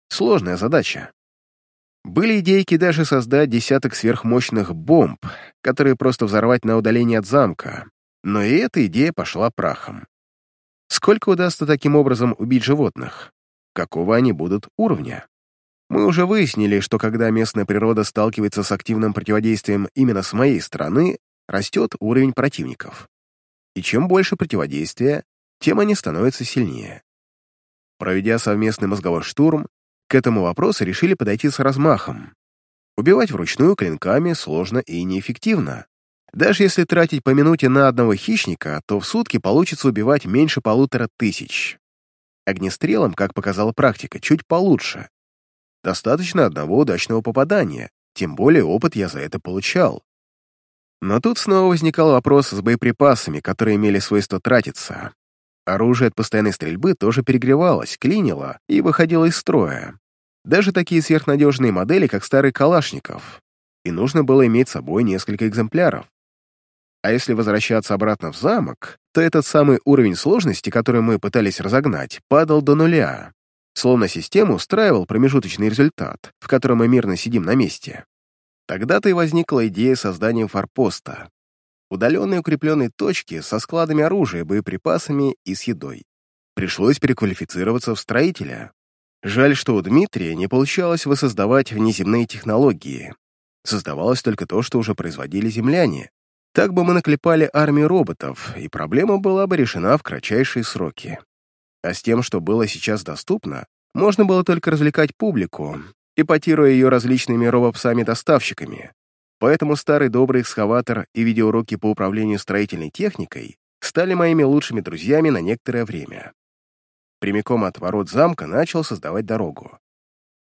Сложная задача. Были идейки даже создать десяток сверхмощных бомб, которые просто взорвать на удалении от замка, но и эта идея пошла прахом. Сколько удастся таким образом убить животных? Какого они будут уровня? Мы уже выяснили, что когда местная природа сталкивается с активным противодействием именно с моей стороны, растет уровень противников. И чем больше противодействия, тем они становятся сильнее. Проведя совместный мозговой штурм, к этому вопросу решили подойти с размахом. Убивать вручную клинками сложно и неэффективно. Даже если тратить по минуте на одного хищника, то в сутки получится убивать меньше полутора тысяч. Огнестрелом, как показала практика, чуть получше. Достаточно одного удачного попадания, тем более опыт я за это получал. Но тут снова возникал вопрос с боеприпасами, которые имели свойство тратиться. Оружие от постоянной стрельбы тоже перегревалось, клинило и выходило из строя. Даже такие сверхнадежные модели, как старый Калашников. И нужно было иметь с собой несколько экземпляров. А если возвращаться обратно в замок, то этот самый уровень сложности, который мы пытались разогнать, падал до нуля. Словно система устраивал промежуточный результат, в котором мы мирно сидим на месте. Тогда-то и возникла идея создания форпоста. Удаленной укрепленной точки со складами оружия, боеприпасами и с едой. Пришлось переквалифицироваться в строителя. Жаль, что у Дмитрия не получалось воссоздавать внеземные технологии. Создавалось только то, что уже производили земляне. Так бы мы наклепали армию роботов, и проблема была бы решена в кратчайшие сроки. А с тем, что было сейчас доступно, можно было только развлекать публику, ипотируя ее различными робопсами-доставщиками. Поэтому старый добрый экскаватор и видеоуроки по управлению строительной техникой стали моими лучшими друзьями на некоторое время. Прямиком от ворот замка начал создавать дорогу.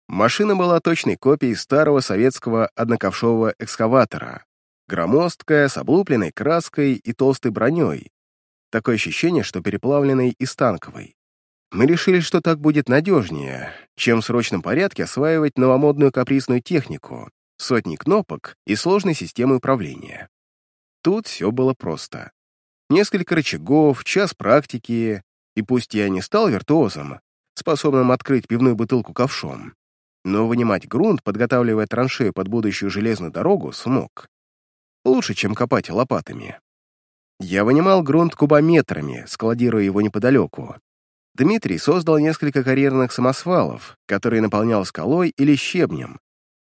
Машина была точной копией старого советского одноковшового экскаватора, громоздкая, с облупленной краской и толстой броней. Такое ощущение, что переплавленной и станковой. Мы решили, что так будет надежнее, чем в срочном порядке осваивать новомодную капризную технику, сотни кнопок и сложной системы управления. Тут все было просто. Несколько рычагов, час практики, и пусть я не стал виртуозом, способным открыть пивную бутылку ковшом, но вынимать грунт, подготавливая траншею под будущую железную дорогу, смог. Лучше, чем копать лопатами. Я вынимал грунт кубометрами, складируя его неподалеку, Дмитрий создал несколько карьерных самосвалов, которые наполнял скалой или щебнем,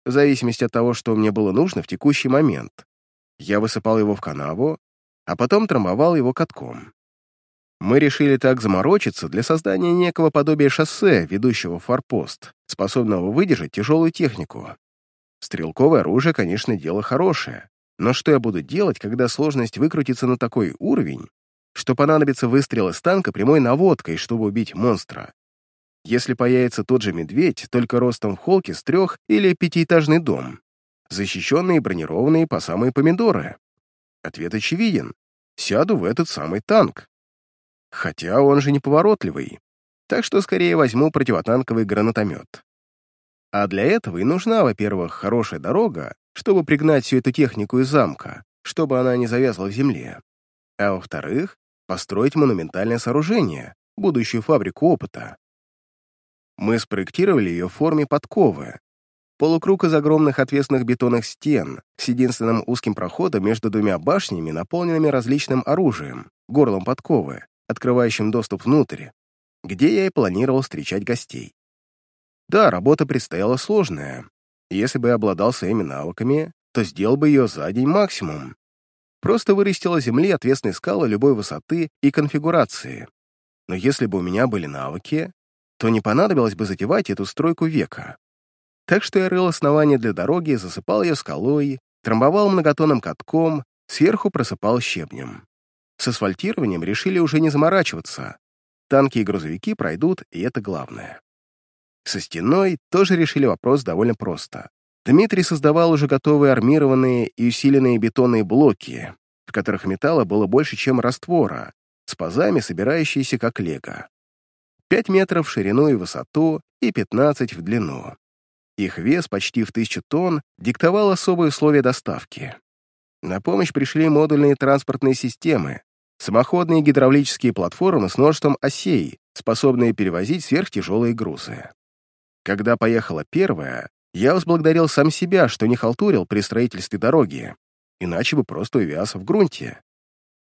в зависимости от того, что мне было нужно в текущий момент. Я высыпал его в канаву, а потом трамбовал его катком. Мы решили так заморочиться для создания некого подобия шоссе, ведущего в форпост, способного выдержать тяжелую технику. Стрелковое оружие, конечно, дело хорошее, но что я буду делать, когда сложность выкрутится на такой уровень, что понадобится выстрел из танка прямой наводкой, чтобы убить монстра. Если появится тот же медведь, только ростом в холке с трех- или пятиэтажный дом, защищенный и бронированный по самые помидоры. Ответ очевиден. Сяду в этот самый танк. Хотя он же неповоротливый, так что скорее возьму противотанковый гранатомет. А для этого и нужна, во-первых, хорошая дорога, чтобы пригнать всю эту технику из замка, чтобы она не завязла в земле. А во-вторых, построить монументальное сооружение, будущую фабрику опыта. Мы спроектировали ее в форме подковы. Полукруг из огромных отвесных бетонных стен с единственным узким проходом между двумя башнями, наполненными различным оружием, горлом подковы, открывающим доступ внутрь, где я и планировал встречать гостей. Да, работа предстояла сложная. Если бы я обладал своими навыками, то сделал бы ее за день максимум, Просто вырастила земли отвесные скалы любой высоты и конфигурации. Но если бы у меня были навыки, то не понадобилось бы затевать эту стройку века. Так что я рыл основание для дороги, засыпал ее скалой, трамбовал многотонным катком, сверху просыпал щебнем. С асфальтированием решили уже не заморачиваться. Танки и грузовики пройдут, и это главное. Со стеной тоже решили вопрос довольно просто. Дмитрий создавал уже готовые армированные и усиленные бетонные блоки, в которых металла было больше, чем раствора, с пазами, собирающиеся как лего. 5 метров в ширину и высоту и 15 в длину. Их вес почти в тысячу тонн диктовал особые условия доставки. На помощь пришли модульные транспортные системы, самоходные гидравлические платформы с множеством осей, способные перевозить сверхтяжелые грузы. Когда поехала первая, я возблагодарил сам себя, что не халтурил при строительстве дороги, иначе бы просто увяз в грунте.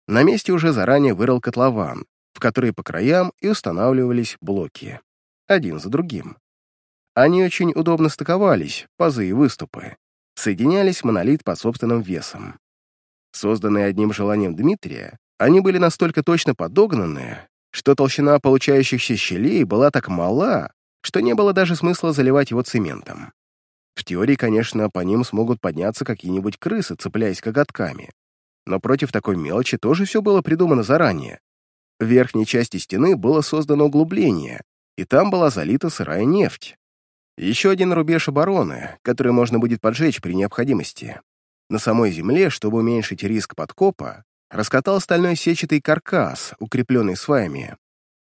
На месте уже заранее вырыл котлован, в который по краям и устанавливались блоки, один за другим. Они очень удобно стыковались, пазы и выступы, соединялись монолит под собственным весом. Созданные одним желанием Дмитрия, они были настолько точно подогнаны, что толщина получающихся щелей была так мала, что не было даже смысла заливать его цементом. В теории, конечно, по ним смогут подняться какие-нибудь крысы, цепляясь коготками. Но против такой мелочи тоже все было придумано заранее. В верхней части стены было создано углубление, и там была залита сырая нефть. Еще один рубеж обороны, который можно будет поджечь при необходимости. На самой земле, чтобы уменьшить риск подкопа, раскатал стальной сетчатый каркас, укрепленный сваями.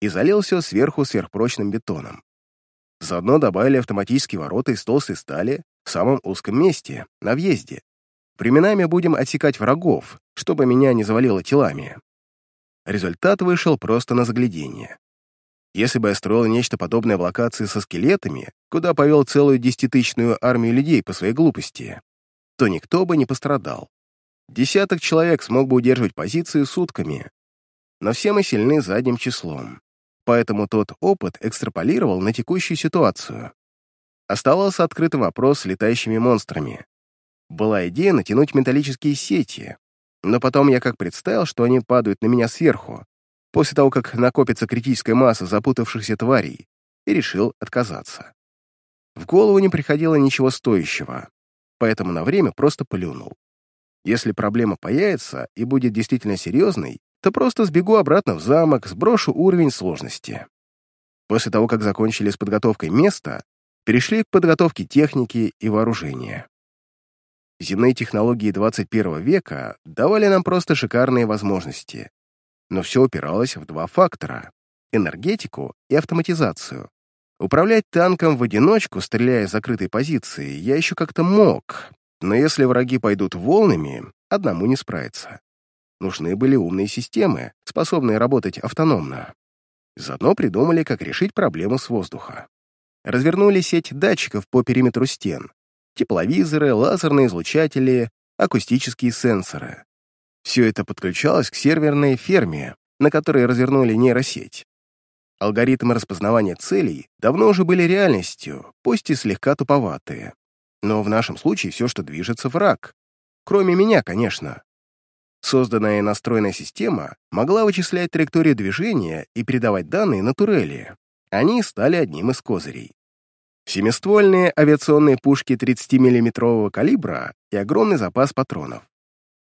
и залил все сверху сверхпрочным бетоном. Заодно добавили автоматические ворота из толстой стали в самом узком месте, на въезде. Временами будем отсекать врагов, чтобы меня не завалило телами. Результат вышел просто на заглядение. Если бы я строил нечто подобное в локации со скелетами, куда повел целую десятитысячную армию людей по своей глупости, то никто бы не пострадал. Десяток человек смог бы удерживать позиции сутками, но все мы сильны задним числом, поэтому тот опыт экстраполировал на текущую ситуацию. Оставался открытым вопрос с летающими монстрами. Была идея натянуть металлические сети, но потом я как представил, что они падают на меня сверху, после того, как накопится критическая масса запутавшихся тварей, и решил отказаться. В голову не приходило ничего стоящего, поэтому на время просто плюнул. Если проблема появится и будет действительно серьезной, то просто сбегу обратно в замок, сброшу уровень сложности. После того, как закончили с подготовкой места, перешли к подготовке техники и вооружения. Земные технологии 21 века давали нам просто шикарные возможности, но все упиралось в два фактора — энергетику и автоматизацию. Управлять танком в одиночку, стреляя с закрытой позиции, я еще как-то мог, но если враги пойдут волнами, одному не справиться. Нужны были умные системы, способные работать автономно. Заодно придумали, как решить проблему с воздуха. Развернули сеть датчиков по периметру стен, тепловизоры, лазерные излучатели, акустические сенсоры. Все это подключалось к серверной ферме, на которой развернули нейросеть. Алгоритмы распознавания целей давно уже были реальностью, пусть и слегка туповатые. Но в нашем случае все, что движется, враг. Кроме меня, конечно. Созданная настроенная система могла вычислять траекторию движения и передавать данные на турели. Они стали одним из козырей. Семиствольные авиационные пушки 30 миллиметрового калибра и огромный запас патронов.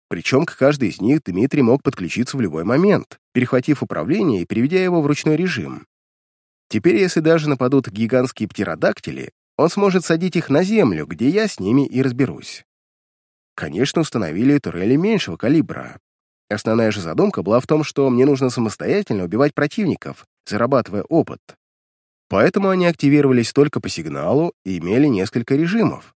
Причем к каждой из них Дмитрий мог подключиться в любой момент, перехватив управление и переведя его в ручной режим. Теперь, если даже нападут гигантские птеродактили, он сможет садить их на землю, где я с ними и разберусь. Конечно, установили турели меньшего калибра. Основная же задумка была в том, что мне нужно самостоятельно убивать противников, зарабатывая опыт. Поэтому они активировались только по сигналу и имели несколько режимов.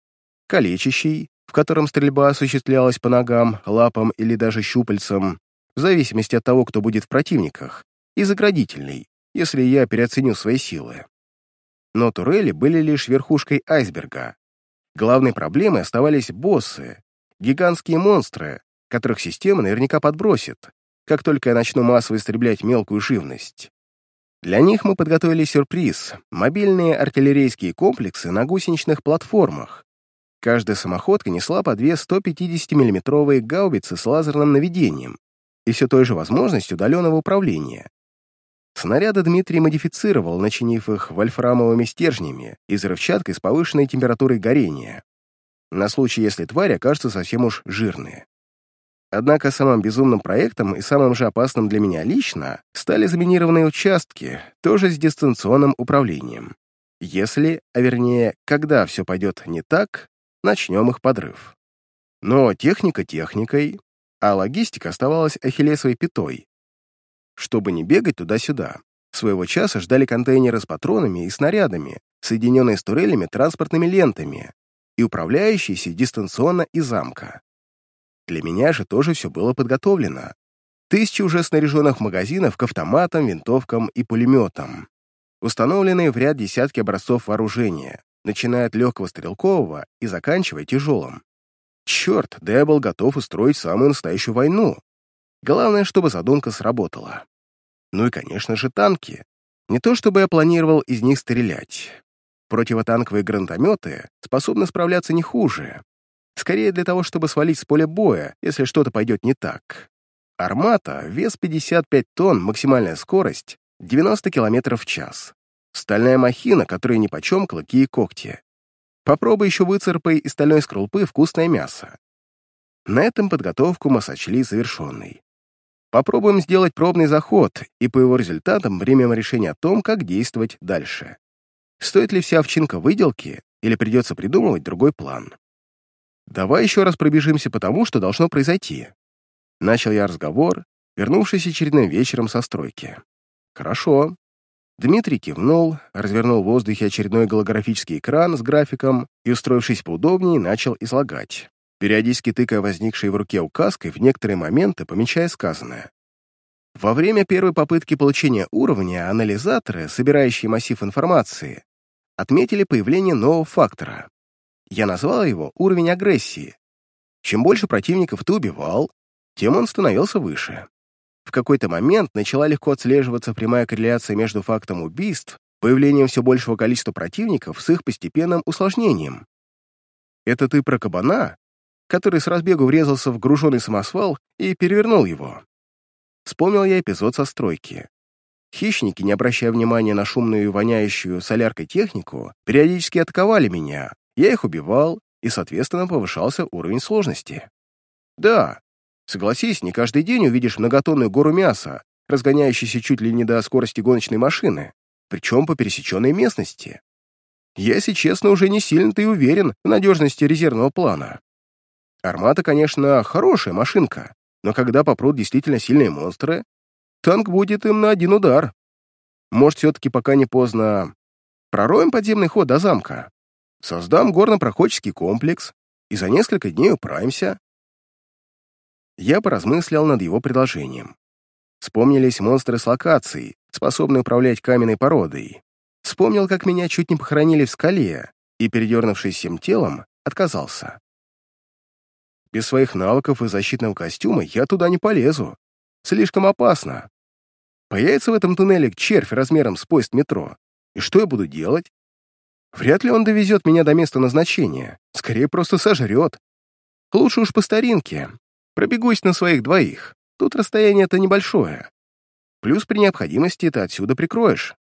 Калечащий, в котором стрельба осуществлялась по ногам, лапам или даже щупальцам, в зависимости от того, кто будет в противниках, и заградительный, если я переоценю свои силы. Но турели были лишь верхушкой айсберга. Главной проблемой оставались боссы, гигантские монстры, которых система наверняка подбросит, как только я начну массово истреблять мелкую живность. Для них мы подготовили сюрприз — мобильные артиллерийские комплексы на гусеничных платформах, Каждая самоходка несла по две 150 миллиметровые гаубицы с лазерным наведением и все той же возможностью удаленного управления. Снаряды Дмитрий модифицировал, начинив их вольфрамовыми стержнями и взрывчаткой с повышенной температурой горения, на случай, если тварь окажется совсем уж жирные. Однако самым безумным проектом и самым же опасным для меня лично стали заминированные участки, тоже с дистанционным управлением. Если, а вернее, когда все пойдет не так, начнем их подрыв. Но техника техникой, а логистика оставалась ахиллесовой пятой. Чтобы не бегать туда-сюда, своего часа ждали контейнеры с патронами и снарядами, соединенные с турелями транспортными лентами и управляющиеся дистанционно из замка. Для меня же тоже все было подготовлено. Тысячи уже снаряженных магазинов к автоматам, винтовкам и пулеметам. Установленные в ряд десятки образцов вооружения, начиная от легкого стрелкового и заканчивая тяжелым. Черт, да я был готов устроить самую настоящую войну. Главное, чтобы задумка сработала. Ну и, конечно же, танки. Не то чтобы я планировал из них стрелять. Противотанковые гранатометы способны справляться не хуже. Скорее для того, чтобы свалить с поля боя, если что-то пойдет не так. Армата, вес 55 тонн, максимальная скорость 90 км в час. Стальная махина, которая нипочем клыки и когти. Попробуй еще выцарпай из стальной скорлупы вкусное мясо. На этом подготовку мы сочли завершенной. Попробуем сделать пробный заход, и по его результатам примем решение о том, как действовать дальше. Стоит ли вся овчинка выделки, или придется придумывать другой план? Давай еще раз пробежимся по тому, что должно произойти. Начал я разговор, вернувшись очередным вечером со стройки. Хорошо, Дмитрий кивнул, развернул в воздухе очередной голографический экран с графиком и, устроившись поудобнее, начал излагать, периодически тыкая возникшей в руке указкой в некоторые моменты, помечая сказанное. Во время первой попытки получения уровня анализаторы, собирающие массив информации, отметили появление нового фактора. Я назвал его уровень агрессии. Чем больше противников ты убивал, тем он становился выше. В какой-то момент начала легко отслеживаться прямая корреляция между фактом убийств, появлением все большего количества противников с их постепенным усложнением. Это ты про кабана, который с разбегу врезался в груженный самосвал и перевернул его. Вспомнил я эпизод со стройки. Хищники, не обращая внимания на шумную и воняющую соляркой технику, периодически атаковали меня. Я их убивал, и, соответственно, повышался уровень сложности. Да, согласись, не каждый день увидишь многотонную гору мяса, разгоняющуюся чуть ли не до скорости гоночной машины, причем по пересеченной местности. Я, если честно, уже не сильно-то и уверен в надежности резервного плана. Армата, конечно, хорошая машинка, но когда попрут действительно сильные монстры, танк будет им на один удар. Может, все-таки пока не поздно пророем подземный ход до замка, создам горно-проходческий комплекс и за несколько дней управимся. Я поразмыслял над его предложением. Вспомнились монстры с локацией, способные управлять каменной породой. Вспомнил, как меня чуть не похоронили в скале, и, передернувшись всем телом, отказался. Без своих навыков и защитного костюма я туда не полезу. Слишком опасно. Появится в этом туннеле червь размером с поезд метро. И что я буду делать? Вряд ли он довезет меня до места назначения. Скорее, просто сожрет. Лучше уж по старинке. Пробегусь на своих двоих. Тут расстояние-то небольшое. Плюс при необходимости это отсюда прикроешь.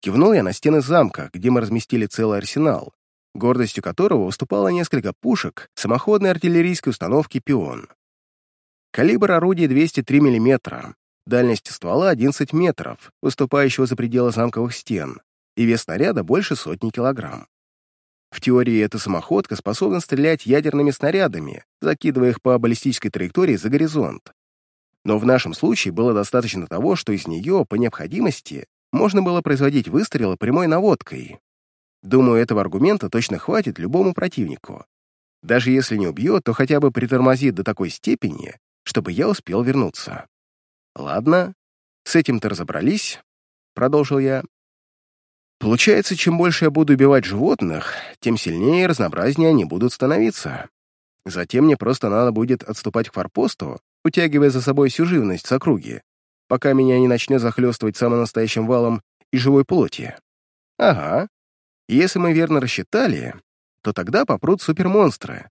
Кивнул я на стены замка, где мы разместили целый арсенал, гордостью которого выступало несколько пушек самоходной артиллерийской установки «Пион». Калибр орудия 203 мм, дальность ствола 11 метров, выступающего за пределы замковых стен, и вес снаряда больше сотни килограмм. В теории эта самоходка способна стрелять ядерными снарядами, закидывая их по баллистической траектории за горизонт. Но в нашем случае было достаточно того, что из нее, по необходимости, можно было производить выстрелы прямой наводкой, Думаю, этого аргумента точно хватит любому противнику. Даже если не убьет, то хотя бы притормозит до такой степени, чтобы я успел вернуться. Ладно, с этим-то разобрались, продолжил я. Получается, чем больше я буду убивать животных, тем сильнее и разнообразнее они будут становиться. Затем мне просто надо будет отступать к форпосту, утягивая за собой всю живность с округи, пока меня не начнет захлестывать самым настоящим валом и живой плоти. Ага, если мы верно рассчитали, то тогда попрут супермонстры.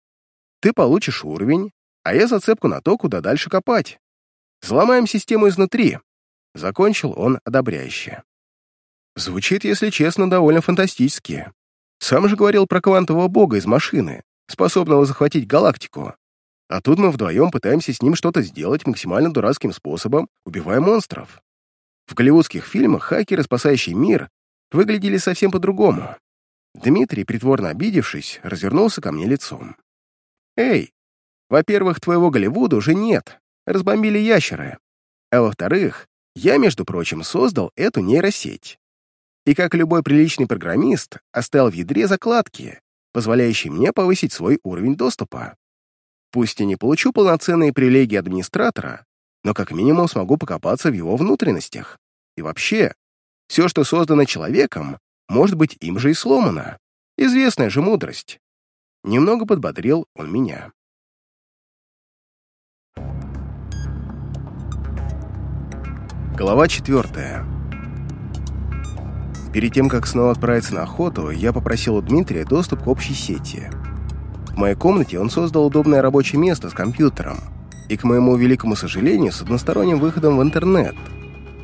Ты получишь уровень, а я зацепку на то, куда дальше копать. Взломаем систему изнутри. Закончил он одобряюще. Звучит, если честно, довольно фантастически. Сам же говорил про квантового бога из машины, способного захватить галактику. А тут мы вдвоем пытаемся с ним что-то сделать максимально дурацким способом, убивая монстров. В голливудских фильмах хакеры, спасающие мир, выглядели совсем по-другому. Дмитрий, притворно обидевшись, развернулся ко мне лицом. «Эй, во-первых, твоего Голливуда уже нет, разбомбили ящеры. А во-вторых, я, между прочим, создал эту нейросеть. И как любой приличный программист, оставил в ядре закладки, позволяющие мне повысить свой уровень доступа. Пусть я не получу полноценные привилегии администратора, но как минимум смогу покопаться в его внутренностях. И вообще, все, что создано человеком, может быть, им же и сломано. Известная же мудрость. Немного подбодрил он меня. Глава четвертая. Перед тем, как снова отправиться на охоту, я попросил у Дмитрия доступ к общей сети. В моей комнате он создал удобное рабочее место с компьютером и, к моему великому сожалению, с односторонним выходом в интернет.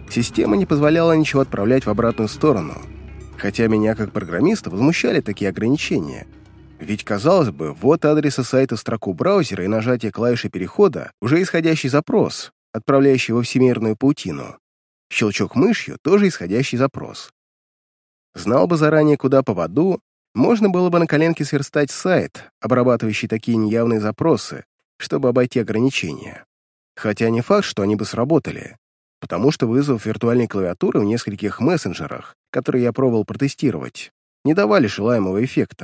Система не позволяла ничего отправлять в обратную сторону — хотя меня как программиста возмущали такие ограничения. Ведь, казалось бы, вот адреса сайта в строку браузера и нажатие клавиши перехода уже исходящий запрос, отправляющий во всемирную паутину. Щелчок мышью — тоже исходящий запрос. Знал бы заранее, куда поводу, можно было бы на коленке сверстать сайт, обрабатывающий такие неявные запросы, чтобы обойти ограничения. Хотя не факт, что они бы сработали. потому что вызов виртуальной клавиатуры в нескольких мессенджерах, которые я пробовал протестировать, не давали желаемого эффекта.